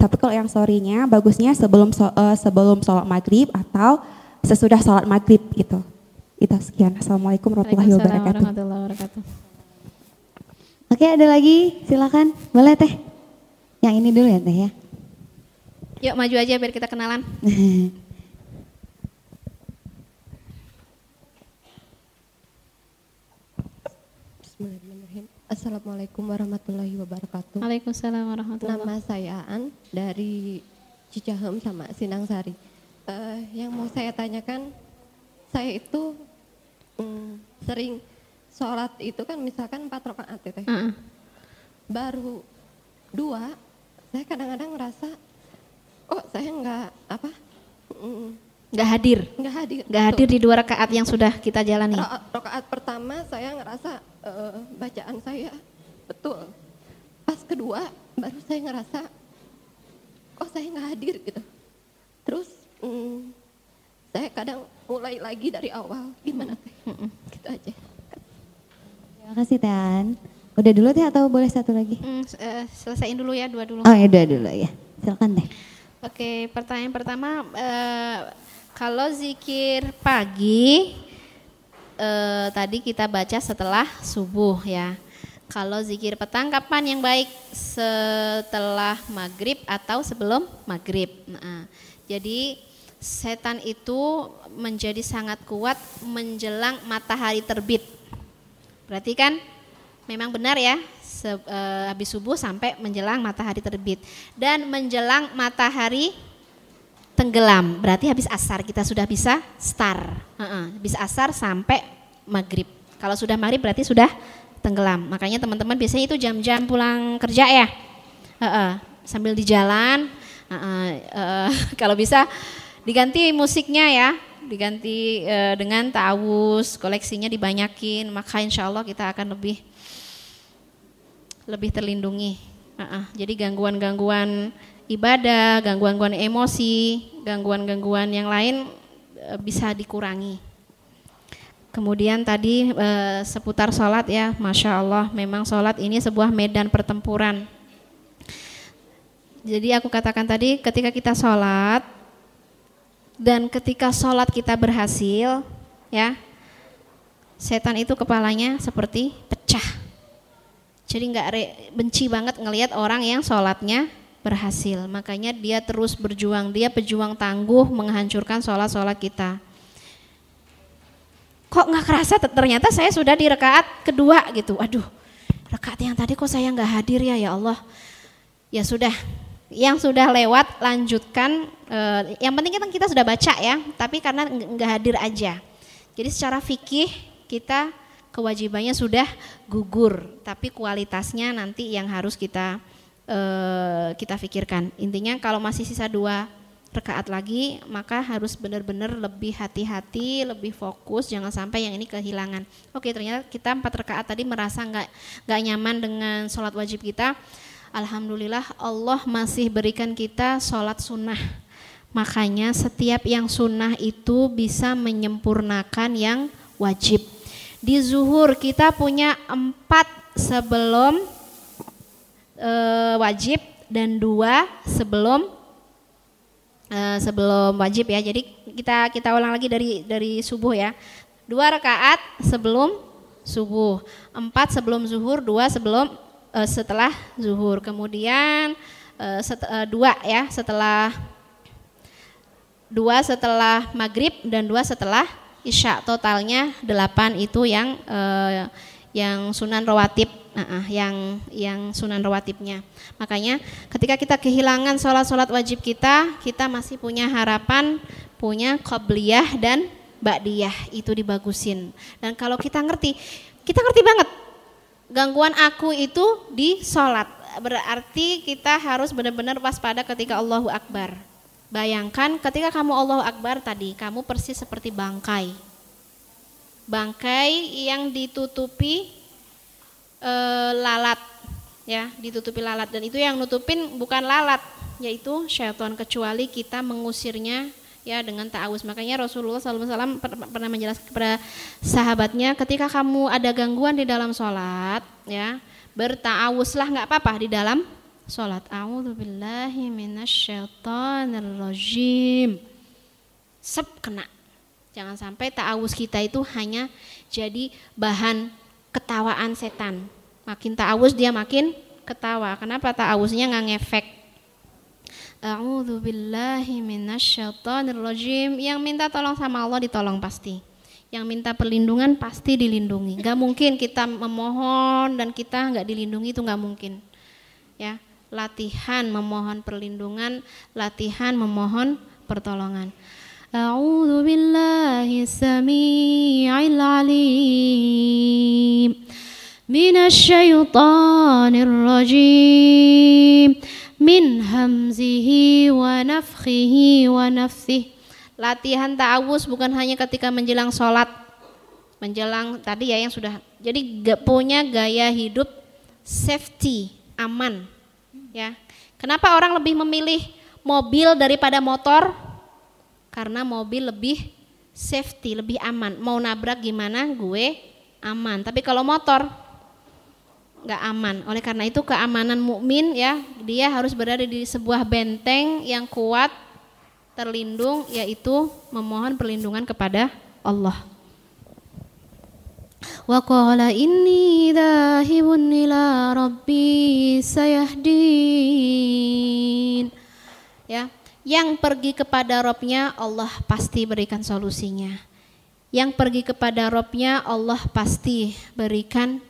Tapi kalau yang sorenya bagusnya sebelum uh, sebelum sholat maghrib atau sesudah sholat maghrib gitu. Itu sekian. Assalamualaikum warahmatullahi wabarakatuh. Oke, ada lagi? Silakan. Boleh teh. Yang ini dulu ya teh ya. Yuk maju aja biar kita kenalan. Assalamualaikum warahmatullahi wabarakatuh. Waalaikumsalam warahmatullahi wabarakatuh. Nama saya An dari Cicahem sama Sinang Sari. Uh, yang mau saya tanyakan, saya itu hmm, sering sholat itu kan misalkan empat rakaat ya teh. Uh. Baru dua, saya kadang-kadang ngerasa, oh saya nggak apa, mm, nggak hadir, nggak hadir, nggak hadir di dua rakaat yang sudah kita jalani. Rakaat pertama saya ngerasa uh, bacaan saya betul. Pas kedua baru saya ngerasa, oh saya nggak hadir gitu. Terus mm, saya kadang mulai lagi dari awal gimana teh gitu aja terima kasih Tan. Udah dulu teh atau boleh satu lagi? Hmm, uh, selesaiin dulu ya dua dulu. Oh ya dua dulu ya. Silakan teh. Oke pertanyaan pertama uh, kalau zikir pagi uh, tadi kita baca setelah subuh ya. Kalau zikir petang kapan yang baik? Setelah maghrib atau sebelum maghrib. Nah, jadi setan itu menjadi sangat kuat menjelang matahari terbit. Berarti kan memang benar ya, se, uh, habis subuh sampai menjelang matahari terbit dan menjelang matahari tenggelam. Berarti habis asar kita sudah bisa -uh, habis asar sampai maghrib. Kalau sudah maghrib berarti sudah tenggelam. Makanya teman-teman biasanya itu jam-jam pulang kerja ya. Uh -uh, sambil di jalan. -uh, uh, kalau bisa diganti musiknya ya diganti uh, dengan ta'awus, koleksinya dibanyakin, maka insya Allah kita akan lebih lebih terlindungi. Uh -uh. Jadi gangguan-gangguan ibadah, gangguan-gangguan emosi, gangguan-gangguan yang lain uh, bisa dikurangi. Kemudian tadi uh, seputar sholat ya, masya Allah, memang sholat ini sebuah medan pertempuran. Jadi aku katakan tadi, ketika kita sholat, dan ketika sholat kita berhasil, ya, setan itu kepalanya seperti pecah. Jadi nggak benci banget ngelihat orang yang sholatnya berhasil. Makanya dia terus berjuang, dia pejuang tangguh menghancurkan sholat-sholat kita. Kok nggak kerasa? Ternyata saya sudah di rekaat kedua gitu. Aduh, rekaat yang tadi kok saya nggak hadir ya ya Allah. Ya sudah, yang sudah lewat lanjutkan uh, yang penting kita kita sudah baca ya tapi karena nggak hadir aja. Jadi secara fikih kita kewajibannya sudah gugur tapi kualitasnya nanti yang harus kita uh, kita pikirkan intinya kalau masih sisa dua rekaat lagi maka harus benar-benar lebih hati-hati lebih fokus jangan sampai yang ini kehilangan. Oke ternyata kita empat rekaat tadi merasa nggak nggak nyaman dengan sholat wajib kita Alhamdulillah Allah masih berikan kita sholat sunnah. Makanya setiap yang sunnah itu bisa menyempurnakan yang wajib. Di zuhur kita punya empat sebelum e, wajib dan dua sebelum e, sebelum wajib ya. Jadi kita kita ulang lagi dari dari subuh ya. Dua rakaat sebelum subuh, empat sebelum zuhur, dua sebelum uh, setelah zuhur. Kemudian uh, set, uh, dua ya setelah dua setelah maghrib dan dua setelah isya. Totalnya delapan itu yang uh, yang sunan rawatib, uh, yang yang sunan rawatibnya. Makanya ketika kita kehilangan sholat-sholat wajib kita, kita masih punya harapan punya qobliyah dan ba'diyah itu dibagusin. Dan kalau kita ngerti, kita ngerti banget gangguan aku itu di sholat. Berarti kita harus benar-benar waspada ketika Allahu Akbar. Bayangkan ketika kamu Allahu Akbar tadi, kamu persis seperti bangkai. Bangkai yang ditutupi e, lalat, ya, ditutupi lalat dan itu yang nutupin bukan lalat, yaitu syaitan kecuali kita mengusirnya ya dengan ta'awuz. Makanya Rasulullah SAW pernah menjelaskan kepada sahabatnya ketika kamu ada gangguan di dalam sholat ya berta'awuzlah nggak apa-apa di dalam sholat. A'udzubillahi minasyaitonirrajim. Sep kena. Jangan sampai ta'awuz kita itu hanya jadi bahan ketawaan setan. Makin ta'awuz dia makin ketawa. Kenapa ta'awuznya nggak ngefek A'udzu billahi minasyaitonir rajim. Yang minta tolong sama Allah ditolong pasti. Yang minta perlindungan pasti dilindungi. Gak mungkin kita memohon dan kita nggak dilindungi itu nggak mungkin. Ya, latihan memohon perlindungan, latihan memohon pertolongan. A'udzu billahi samii'il 'alim minasyaitonir rajim min hamzihi wa nafkhihi wa nafsih. Latihan ta'awuz bukan hanya ketika menjelang sholat, menjelang tadi ya yang sudah. Jadi punya gaya hidup safety, aman. Ya. Kenapa orang lebih memilih mobil daripada motor? Karena mobil lebih safety, lebih aman. Mau nabrak gimana gue aman. Tapi kalau motor nggak aman. Oleh karena itu keamanan mukmin ya, dia harus berada di sebuah benteng yang kuat, terlindung yaitu memohon perlindungan kepada Allah. Wa qala inni dhahibun ila rabbi sayahdin. Ya, yang pergi kepada Robnya Allah pasti berikan solusinya. Yang pergi kepada Robnya Allah pasti berikan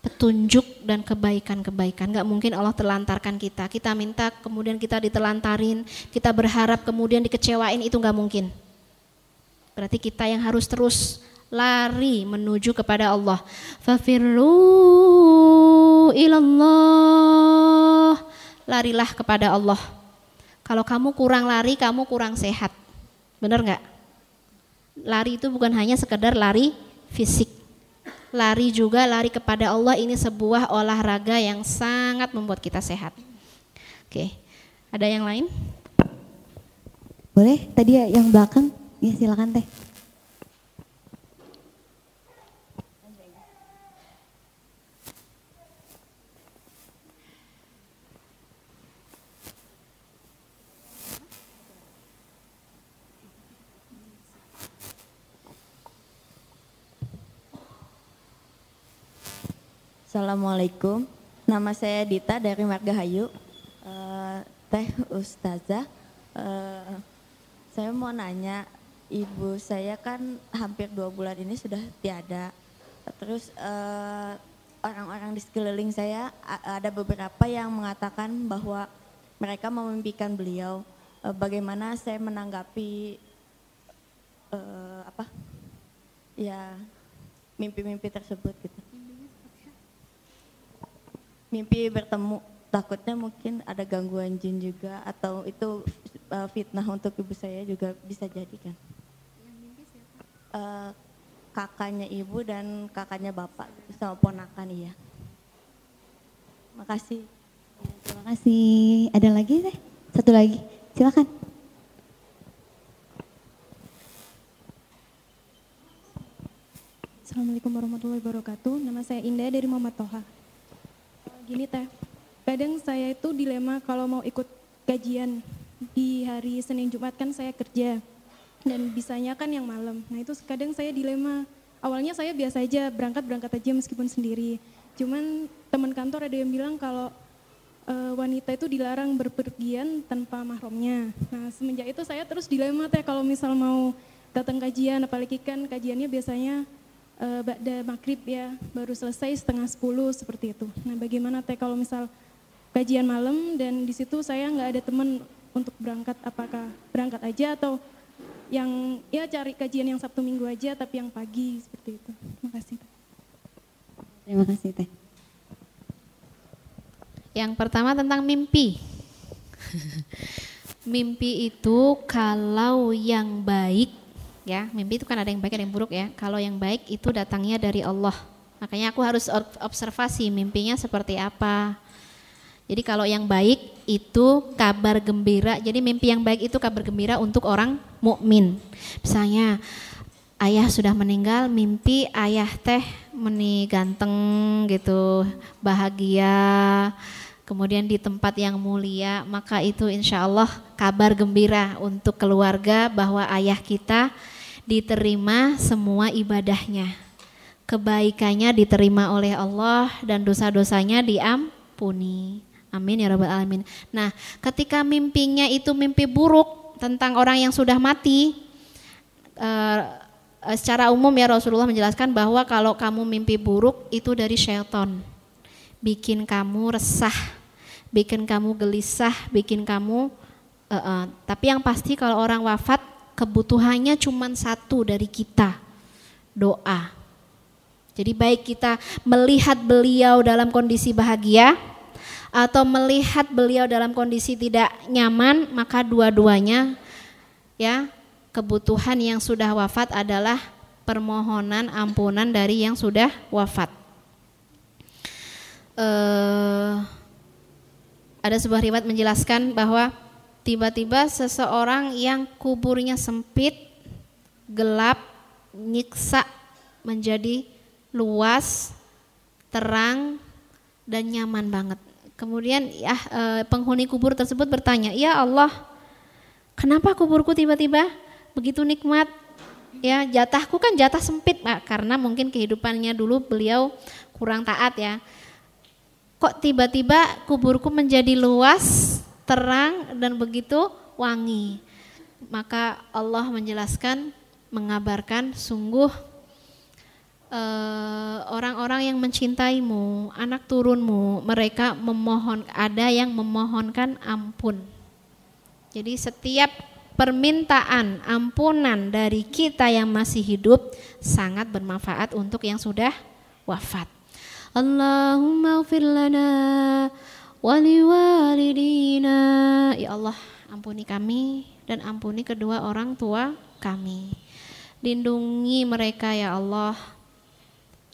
petunjuk dan kebaikan-kebaikan. Gak mungkin Allah terlantarkan kita. Kita minta kemudian kita ditelantarin, kita berharap kemudian dikecewain itu gak mungkin. Berarti kita yang harus terus lari menuju kepada Allah. Fafirru ilallah. Larilah kepada Allah. Kalau kamu kurang lari, kamu kurang sehat. Benar nggak? Lari itu bukan hanya sekedar lari fisik. Lari juga lari kepada Allah ini sebuah olahraga yang sangat membuat kita sehat. Oke, ada yang lain? Boleh, tadi yang belakang, ya silakan teh. Assalamualaikum, nama saya Dita dari Margahayu. Uh, teh Ustazah, uh, saya mau nanya, ibu saya kan hampir dua bulan ini sudah tiada. Terus eh, orang-orang di sekeliling saya ada beberapa yang mengatakan bahwa mereka memimpikan beliau. Uh, bagaimana saya menanggapi uh, apa? Ya mimpi-mimpi tersebut gitu mimpi bertemu. Takutnya mungkin ada gangguan jin juga atau itu uh, fitnah untuk ibu saya juga bisa jadi kan. Uh, kakaknya ibu dan kakaknya bapak sama ponakan iya. Makasih. Ya, terima kasih. Ada lagi deh satu lagi. Silakan. Assalamualaikum warahmatullahi wabarakatuh. Nama saya Indah dari Muhammad teh, kadang saya itu dilema kalau mau ikut kajian di hari Senin Jumat kan saya kerja dan bisanya kan yang malam. Nah itu kadang saya dilema. Awalnya saya biasa aja berangkat berangkat aja meskipun sendiri. Cuman teman kantor ada yang bilang kalau e, wanita itu dilarang berpergian tanpa mahramnya. Nah semenjak itu saya terus dilema teh kalau misal mau datang kajian, apalagi kan kajiannya biasanya uh, Ba'da maghrib ya, baru selesai setengah sepuluh seperti itu. Nah bagaimana teh kalau misal kajian malam dan di situ saya nggak ada teman untuk berangkat, apakah berangkat aja atau yang ya cari kajian yang Sabtu Minggu aja tapi yang pagi seperti itu. Terima kasih. Terima kasih Teh. Yang pertama tentang mimpi. mimpi itu kalau yang baik ya mimpi itu kan ada yang baik ada yang buruk ya kalau yang baik itu datangnya dari Allah makanya aku harus observasi mimpinya seperti apa jadi kalau yang baik itu kabar gembira jadi mimpi yang baik itu kabar gembira untuk orang mukmin misalnya ayah sudah meninggal mimpi ayah teh meni ganteng gitu bahagia kemudian di tempat yang mulia, maka itu insya Allah kabar gembira untuk keluarga bahwa ayah kita diterima semua ibadahnya. Kebaikannya diterima oleh Allah dan dosa-dosanya diampuni. Amin ya rabbal alamin. Nah, ketika mimpinya itu mimpi buruk tentang orang yang sudah mati, uh, secara umum ya Rasulullah menjelaskan bahwa kalau kamu mimpi buruk itu dari syaitan. Bikin kamu resah, bikin kamu gelisah, bikin kamu uh, uh. tapi yang pasti kalau orang wafat kebutuhannya cuma satu dari kita, doa. Jadi baik kita melihat beliau dalam kondisi bahagia atau melihat beliau dalam kondisi tidak nyaman, maka dua-duanya ya kebutuhan yang sudah wafat adalah permohonan ampunan dari yang sudah wafat. Uh, ada sebuah riwayat menjelaskan bahwa tiba-tiba seseorang yang kuburnya sempit, gelap, nyiksa menjadi luas, terang dan nyaman banget. Kemudian ya penghuni kubur tersebut bertanya, "Ya Allah, kenapa kuburku tiba-tiba begitu nikmat? Ya, jatahku kan jatah sempit, Pak, karena mungkin kehidupannya dulu beliau kurang taat ya. Kok tiba-tiba kuburku menjadi luas, terang dan begitu wangi. Maka Allah menjelaskan, mengabarkan sungguh eh, orang-orang yang mencintaimu, anak turunmu, mereka memohon ada yang memohonkan ampun. Jadi setiap permintaan ampunan dari kita yang masih hidup sangat bermanfaat untuk yang sudah wafat. Allahumma ufir lana waliwalidina. Ya Allah, ampuni kami dan ampuni kedua orang tua kami. Lindungi mereka ya Allah.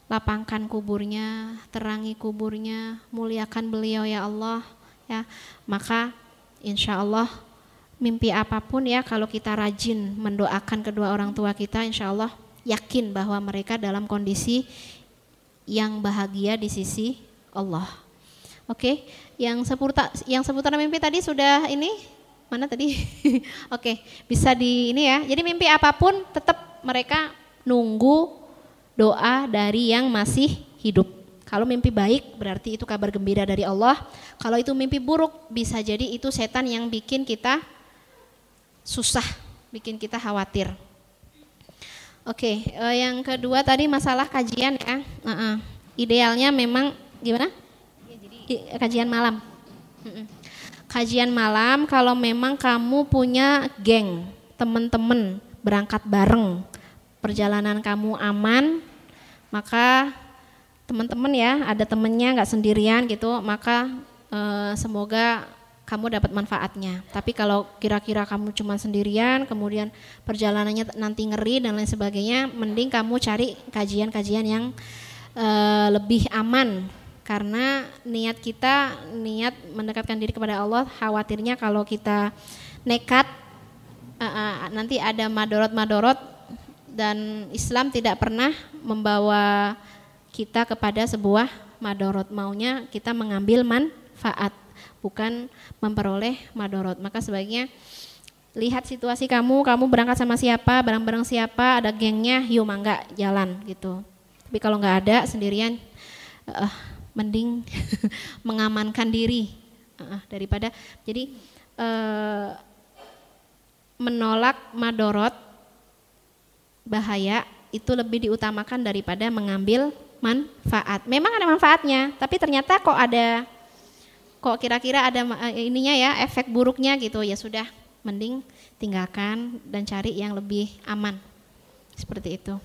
Lapangkan kuburnya, terangi kuburnya, muliakan beliau ya Allah. Ya, maka insya Allah mimpi apa pun ya kalau kita rajin mendoakan kedua orang tua kita insya Allah yakin bahwa mereka dalam kondisi yang bahagia di sisi Allah. Oke, yang seputar yang seputar mimpi tadi sudah ini mana tadi? Oke, bisa di ini ya. Jadi mimpi apa pun tetap mereka nunggu doa dari yang masih hidup. Kalau mimpi baik berarti itu kabar gembira dari Allah. Kalau itu mimpi buruk bisa jadi itu setan yang bikin kita susah, bikin kita khawatir. Oke, uh, yang kedua tadi masalah kajian ya. Uh -uh. Idealnya memang gimana? Kajian malam. Kajian malam kalau memang kamu punya geng, teman-teman berangkat bareng, perjalanan kamu aman, maka teman-teman ya ada temennya nggak sendirian gitu, maka uh, semoga kamu dapat manfaatnya. Tapi kalau kira-kira kamu cuma sendirian, kemudian perjalanannya nanti ngeri dan lain sebagainya, mending kamu cari kajian-kajian yang uh, lebih aman karena niat kita niat mendekatkan diri kepada Allah khawatirnya kalau kita nekat uh, uh, nanti ada madorot-madorot dan Islam tidak pernah membawa kita kepada sebuah madorot maunya kita mengambil manfaat bukan memperoleh madorot. Maka sebaiknya lihat situasi kamu, kamu berangkat sama siapa, barang-barang siapa, ada gengnya, yuk mangga jalan gitu. Tapi kalau nggak ada sendirian, uh, mending mengamankan diri uh, daripada jadi uh, menolak madorot bahaya itu lebih diutamakan daripada mengambil manfaat. Memang ada manfaatnya, tapi ternyata kok ada kok kira-kira ada eh, ininya ya efek buruknya gitu. Ya sudah mending tinggalkan dan cari yang lebih aman. Seperti itu.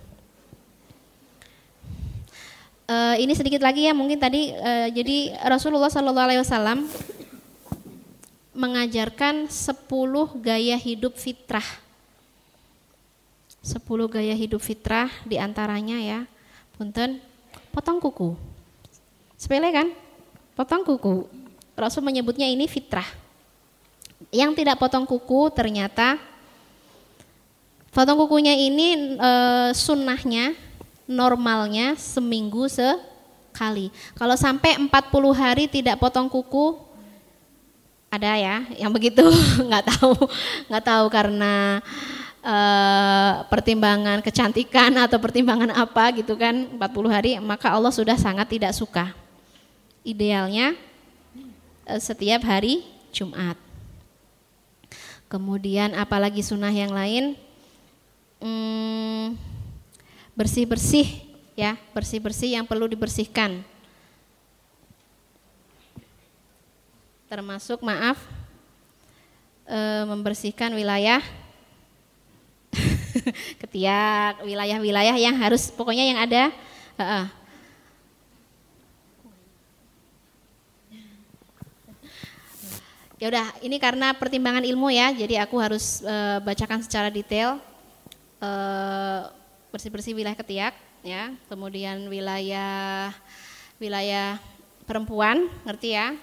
Uh, ini sedikit lagi ya mungkin tadi uh, jadi Rasulullah Shallallahu Alaihi Wasallam mengajarkan 10 gaya hidup fitrah 10 gaya hidup fitrah di antaranya ya. Punten potong kuku. Sepele kan? Potong kuku. Rasul menyebutnya ini fitrah. Yang tidak potong kuku ternyata potong kukunya ini e, sunnahnya normalnya seminggu sekali. Kalau sampai 40 hari tidak potong kuku ada ya yang begitu. Nggak tahu. Nggak tahu karena e, pertimbangan kecantikan atau pertimbangan apa gitu kan 40 hari maka Allah sudah sangat tidak suka. Idealnya Eh, setiap hari Jumat. Kemudian apalagi sunnah yang lain hmm, bersih-bersih ya, bersih-bersih yang perlu dibersihkan. Termasuk maaf e, membersihkan wilayah ketiak, wilayah-wilayah yang harus pokoknya yang ada uh, Ya udah, ini karena pertimbangan ilmu ya, jadi aku harus e, bacakan secara detail e, bersih-bersih wilayah ketiak, ya, kemudian wilayah wilayah perempuan, ngerti ya?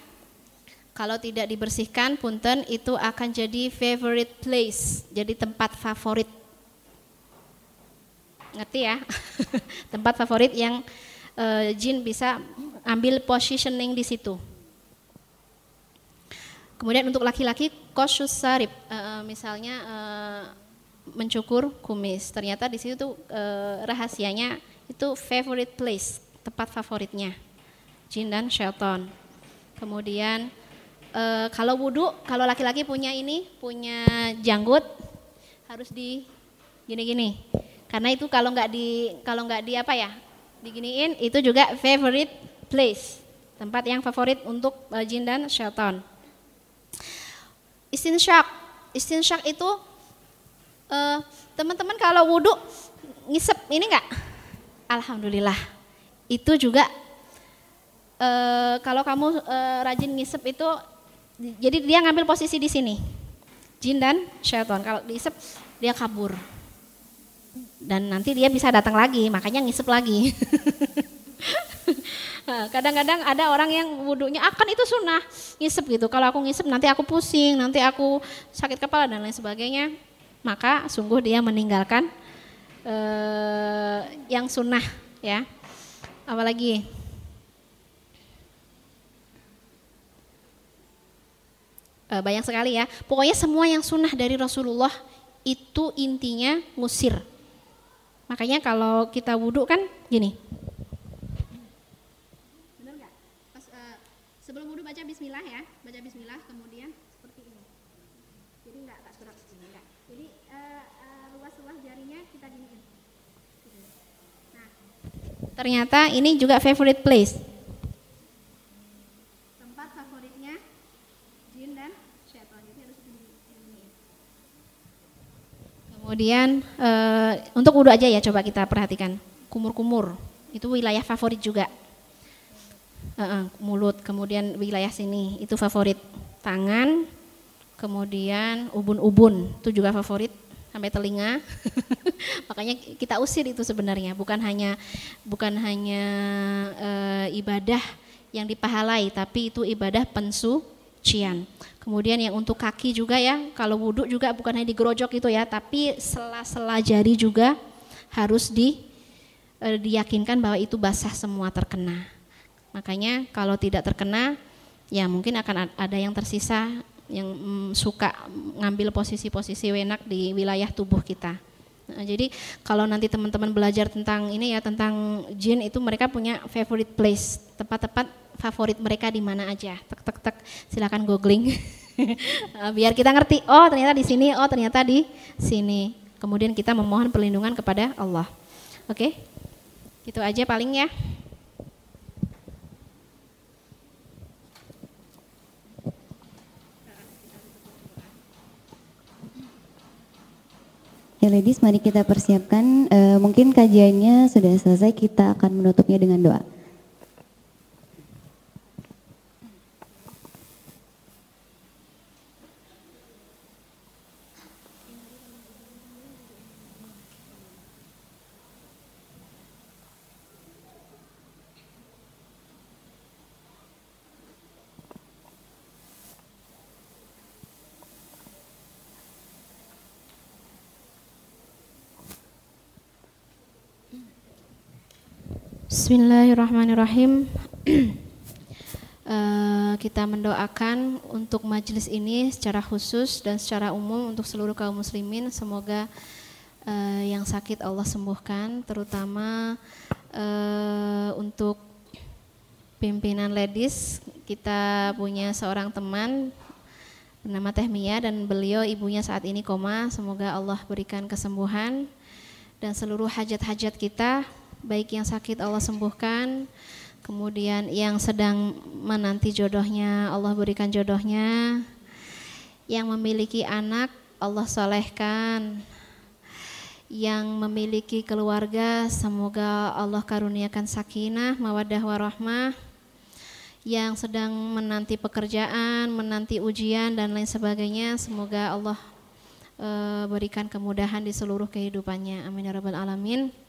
Kalau tidak dibersihkan, punten itu akan jadi favorite place, jadi tempat favorit. Ngerti ya? tempat favorit yang e, jin bisa ambil positioning di situ. Kemudian untuk laki-laki kosus sarip, uh, misalnya uh, mencukur kumis. Ternyata di situ uh, rahasianya itu favorite place, tempat favoritnya jin dan syaitan. Kemudian uh, kalau wudhu, kalau laki-laki punya ini, punya janggut harus di gini-gini. Karena itu kalau nggak di kalau nggak di apa ya diginiin itu juga favorite place. Tempat yang favorit untuk uh, jin dan syaitan istinsyak istinsyak itu uh, teman-teman kalau wudhu ngisep ini enggak alhamdulillah. Itu juga uh, kalau kamu uh, rajin ngisep itu jadi dia ngambil posisi di sini. Jin dan syaitan kalau diisep dia kabur dan nanti dia bisa datang lagi makanya ngisep lagi. Nah, kadang-kadang ada orang yang wudhunya akan ah, itu sunnah. Ngisep gitu. Kalau aku ngisep nanti aku pusing nanti aku sakit kepala dan lain sebagainya. Maka sungguh dia meninggalkan uh, yang sunnah ya. Apalagi? Uh, banyak sekali ya. Pokoknya semua yang sunnah dari Rasulullah itu intinya ngusir Makanya kalau kita wudhu kan gini. Benar nggak? Pas uh, sebelum wudhu baca Bismillah ya, baca Bismillah kemudian seperti ini. Jadi nggak tak surat sini enggak. Jadi uh, uh, luas-luas jarinya kita giniin. Nah, ternyata ini juga favorite place. Kemudian e, untuk wudhu aja ya coba kita perhatikan. Kumur-kumur itu wilayah favorit juga. E, e, mulut, kemudian wilayah sini itu favorit. Tangan, kemudian ubun-ubun itu juga favorit sampai telinga. Makanya kita usir itu sebenarnya bukan hanya bukan hanya e, ibadah yang dipahalai tapi itu ibadah pensucian. Kemudian yang untuk kaki juga ya, kalau wudhu juga bukan hanya digerojok itu ya, tapi sela-sela jari juga harus di, e, diyakinkan bahwa itu basah semua terkena. Makanya kalau tidak terkena, ya mungkin akan ada yang tersisa yang mm, suka ngambil posisi-posisi wenak di wilayah tubuh kita. Nah, jadi kalau nanti teman-teman belajar tentang ini ya tentang jin itu mereka punya favorite place, tempat-tempat favorit mereka di mana aja. Tek tek tek, silakan googling. Biar kita ngerti, oh ternyata di sini, oh ternyata di sini. Kemudian kita memohon perlindungan kepada Allah. Oke? Itu aja paling ya. Ya ladies, mari kita persiapkan. E, mungkin kajiannya sudah selesai, kita akan menutupnya dengan doa. Bismillahirrahmanirrahim. uh, kita mendoakan untuk majelis ini secara khusus dan secara umum untuk seluruh kaum muslimin. Semoga uh, yang sakit Allah sembuhkan, terutama uh, untuk pimpinan ladies. Kita punya seorang teman bernama Teh Mia dan beliau ibunya saat ini koma. Semoga Allah berikan kesembuhan dan seluruh hajat-hajat kita baik yang sakit Allah sembuhkan, kemudian yang sedang menanti jodohnya Allah berikan jodohnya, yang memiliki anak Allah solehkan, yang memiliki keluarga semoga Allah karuniakan sakinah, mawadah warahmah, yang sedang menanti pekerjaan, menanti ujian dan lain sebagainya, semoga Allah e, berikan kemudahan di seluruh kehidupannya. Amin ya rabbal alamin.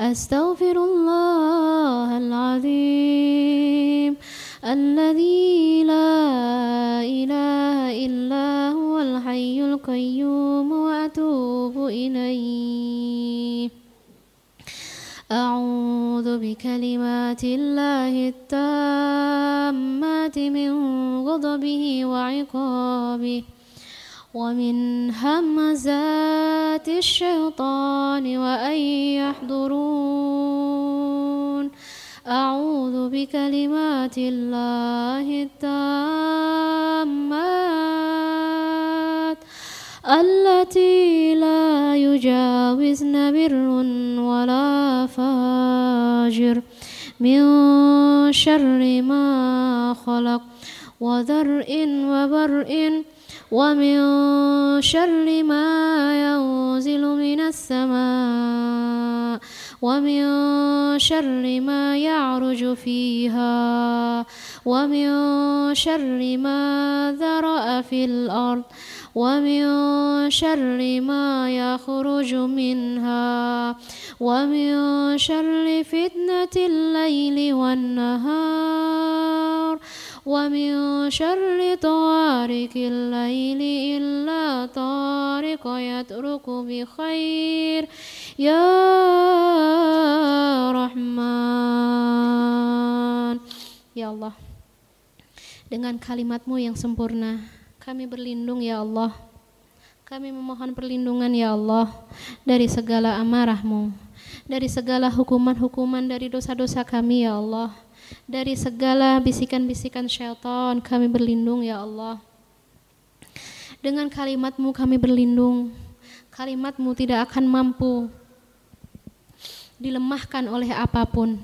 أستغفر الله العظيم الذي لا إله إلا هو الحي القيوم وأتوب إليه. أعوذ بكلمات الله التامات من غضبه وعقابه. ومن همزات الشيطان وأن يحضرون. أعوذ بكلمات الله التامات التي لا يجاوزن بر ولا فاجر من شر ما خلق وذرء وبرء ومن شر ما ينزل من السماء ومن شر ما يعرج فيها ومن شر ما ذرأ في الأرض ومن شر ما يخرج منها ومن شر فتنة الليل والنهار ومن شر طارق الليل إلا طارق يترك بخير يا رحمن يا الله dengan kalimatmu yang sempurna kami berlindung ya Allah kami memohon perlindungan ya Allah dari segala amarahmu dari segala hukuman-hukuman dari dosa-dosa kami ya Allah dari segala bisikan-bisikan syaitan kami berlindung ya Allah. Dengan kalimatmu kami berlindung. Kalimatmu tidak akan mampu dilemahkan oleh apa pun.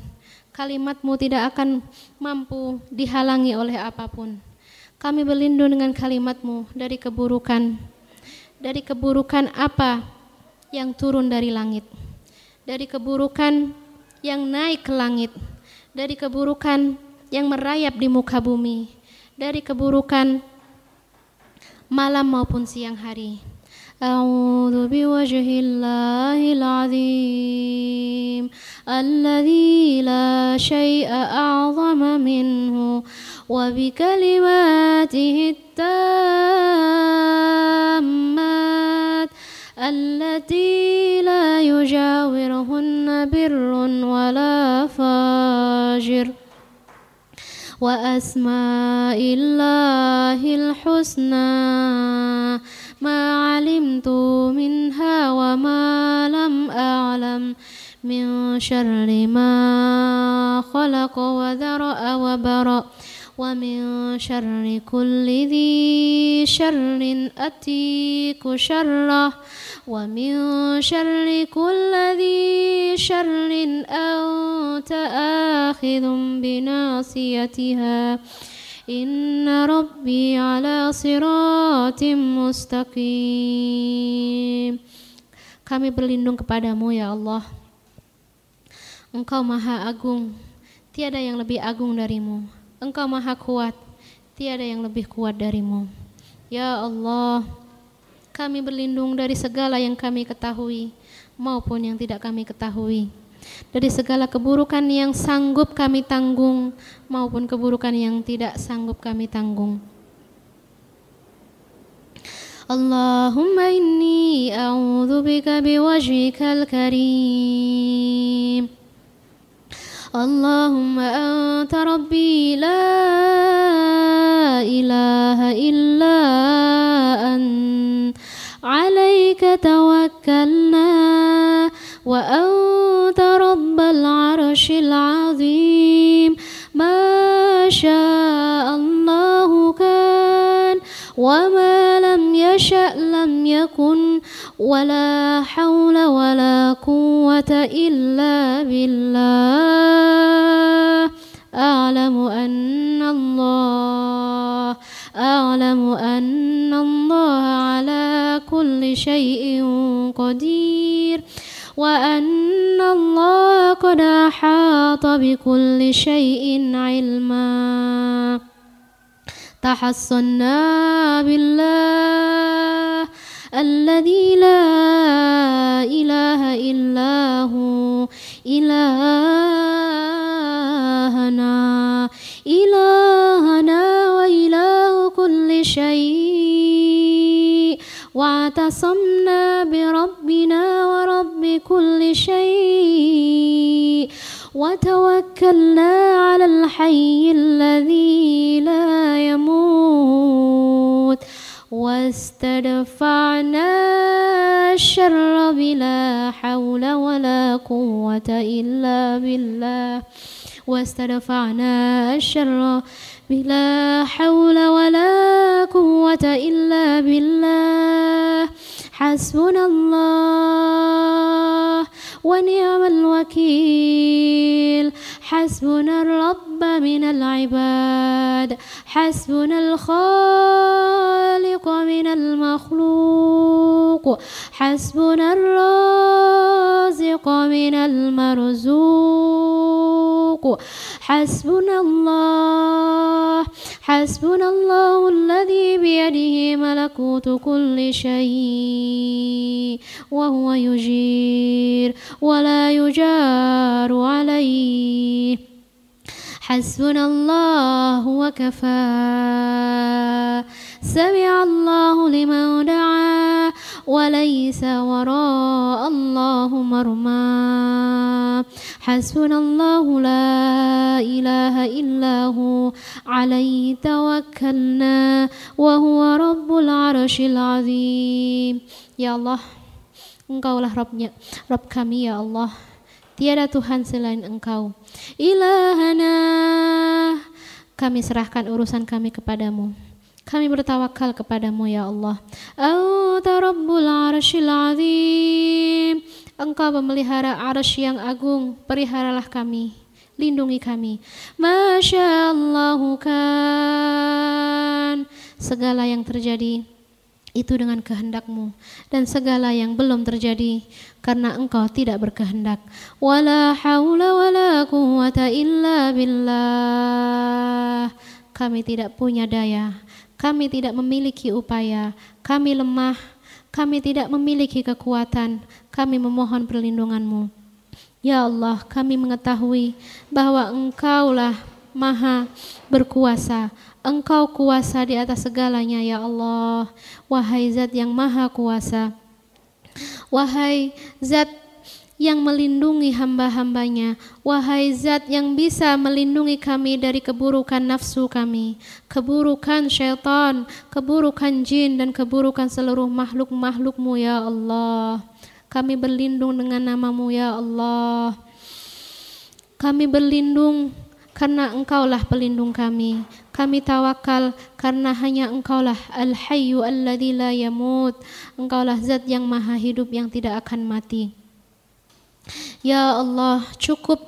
Kalimatmu tidak akan mampu dihalangi oleh apa pun. Kami berlindung dengan kalimatmu dari keburukan. Dari keburukan apa yang turun dari langit? Dari keburukan yang naik ke langit dari keburukan yang merayap di muka bumi, dari keburukan malam maupun siang hari. أعوذ بوجه الله العظيم الذي لا شيء أعظم منه وبكلماته التامات التي لا يجاورهن بر ولا فاجر. وأسماء الله الحسنى ما علمت منها وما لم أعلم. من شر ما خلق وذرأ وبرأ. ومن شر كل ذي شر أتيك شره ومن شر كل ذي شر أنت آخذ بناصيتها إن ربي على صراط مستقيم Kami berlindung kepadamu ya Allah Engkau maha agung Tiada yang lebih agung darimu Engkau maha kuat Tiada yang lebih kuat darimu Ya Allah kami berlindung dari segala yang kami ketahui maupun yang tidak kami ketahui. Dari segala keburukan yang sanggup kami tanggung maupun keburukan yang tidak sanggup kami tanggung. Allahumma inni a'udhu bika biwajhikal karim. Allahumma anta rabbi la ilaha illa anta عليك توكلنا وأنت رب العرش العظيم. ما شاء الله كان وما لم يشأ لم يكن. ولا حول ولا قوة إلا بالله. أعلم أن الله أعلم أن الله على كل شيء قدير. وأن الله قد أحاط بكل شيء علما. تحصنا بالله. الذي لا إله إلا هو إلهنا إلهنا وإله كل شيء. واعتصمنا بربنا ورب كل شيء. وتوكلنا على الحي الذي لا يموت. واستدفعنا الشر بلا حول ولا قوة إلا بالله. واستدفعنا الشر بلا حول ولا قوة إلا بالله. حسبنا الله. ونعم الوكيل. حسبنا الرب من العباد. حسبنا الخالق من المخلوق. حسبنا الرازق من المرزوق. حسبنا الله. حسبنا الله الذي بيده ملكوت كل شيء وهو يجير. ولا يجار عليه. حسبنا الله وكفى. سمع الله لمن دعا. وليس وراء الله مرمى. حسبنا الله لا إله إلا هو. عليه توكلنا. وهو رب العرش العظيم. يا الله. Engkaulah Rabbnya, Rabb kami ya Allah. Tiada Tuhan selain Engkau. Ilahana, kami serahkan urusan kami kepadamu. Kami bertawakal kepadamu ya Allah. Anta Arshil Azim. Engkau memelihara arsh yang agung, peliharalah kami. Lindungi kami. Masya Allah kan. Segala yang terjadi itu dengan kehendakmu dan segala yang belum terjadi karena engkau tidak berkehendak. Wala haula wala quwata illa billah. Kami tidak punya daya kami tidak memiliki upaya kami lemah kami tidak memiliki kekuatan kami memohon perlindunganmu. Ya Allah kami mengetahui bahwa engkaulah maha berkuasa Engkau kuasa di atas segalanya ya Allah. Wahai zat yang maha kuasa. Wahai zat yang melindungi hamba-hambanya. Wahai zat yang bisa melindungi kami dari keburukan nafsu kami. Keburukan syaitan, keburukan jin dan keburukan seluruh makhluk-makhlukmu ya Allah. Kami berlindung dengan namamu ya Allah. Kami berlindung karena engkaulah pelindung kami. Kami tawakal karena hanya engkaulah al-hayyu alladzi la yamut. Engkaulah zat yang maha hidup yang tidak akan mati. Ya Allah, cukup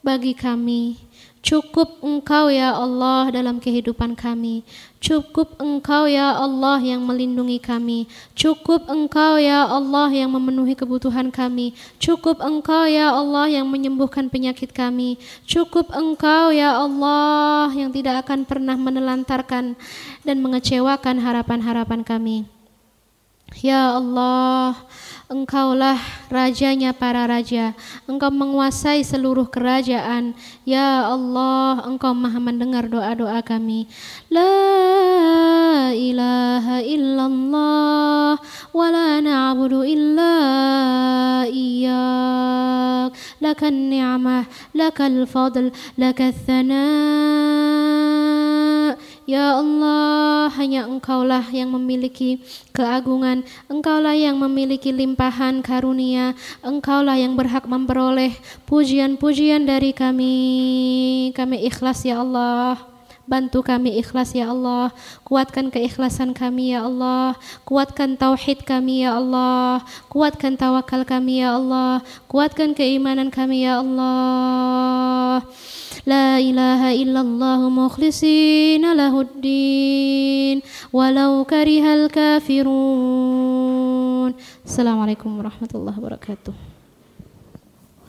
bagi kami Cukup Engkau ya Allah dalam kehidupan kami. Cukup Engkau ya Allah yang melindungi kami. Cukup Engkau ya Allah yang memenuhi kebutuhan kami. Cukup Engkau ya Allah yang menyembuhkan penyakit kami. Cukup Engkau ya Allah yang tidak akan pernah menelantarkan dan mengecewakan harapan-harapan kami. Ya Allah, Engkaulah rajanya para raja. Engkau menguasai seluruh kerajaan. Ya Allah, Engkau maha mendengar doa-doa kami. La ilaha illallah wa la na'budu illa iyyak. Lakan ni'mah, lakal fadl, lakal thana' Ya Allah, hanya Engkaulah yang memiliki keagungan, Engkaulah yang memiliki limpahan karunia, Engkaulah yang berhak memperoleh pujian-pujian dari kami. Kami ikhlas ya Allah. Bantu kami ikhlas ya Allah. Kuatkan keikhlasan kami ya Allah. Kuatkan tauhid kami ya Allah. Kuatkan tawakal kami ya Allah. Kuatkan keimanan kami ya Allah لا إله إلا الله مخلصين له الدين ولو كره الكافرون السلام عليكم ورحمة الله وبركاته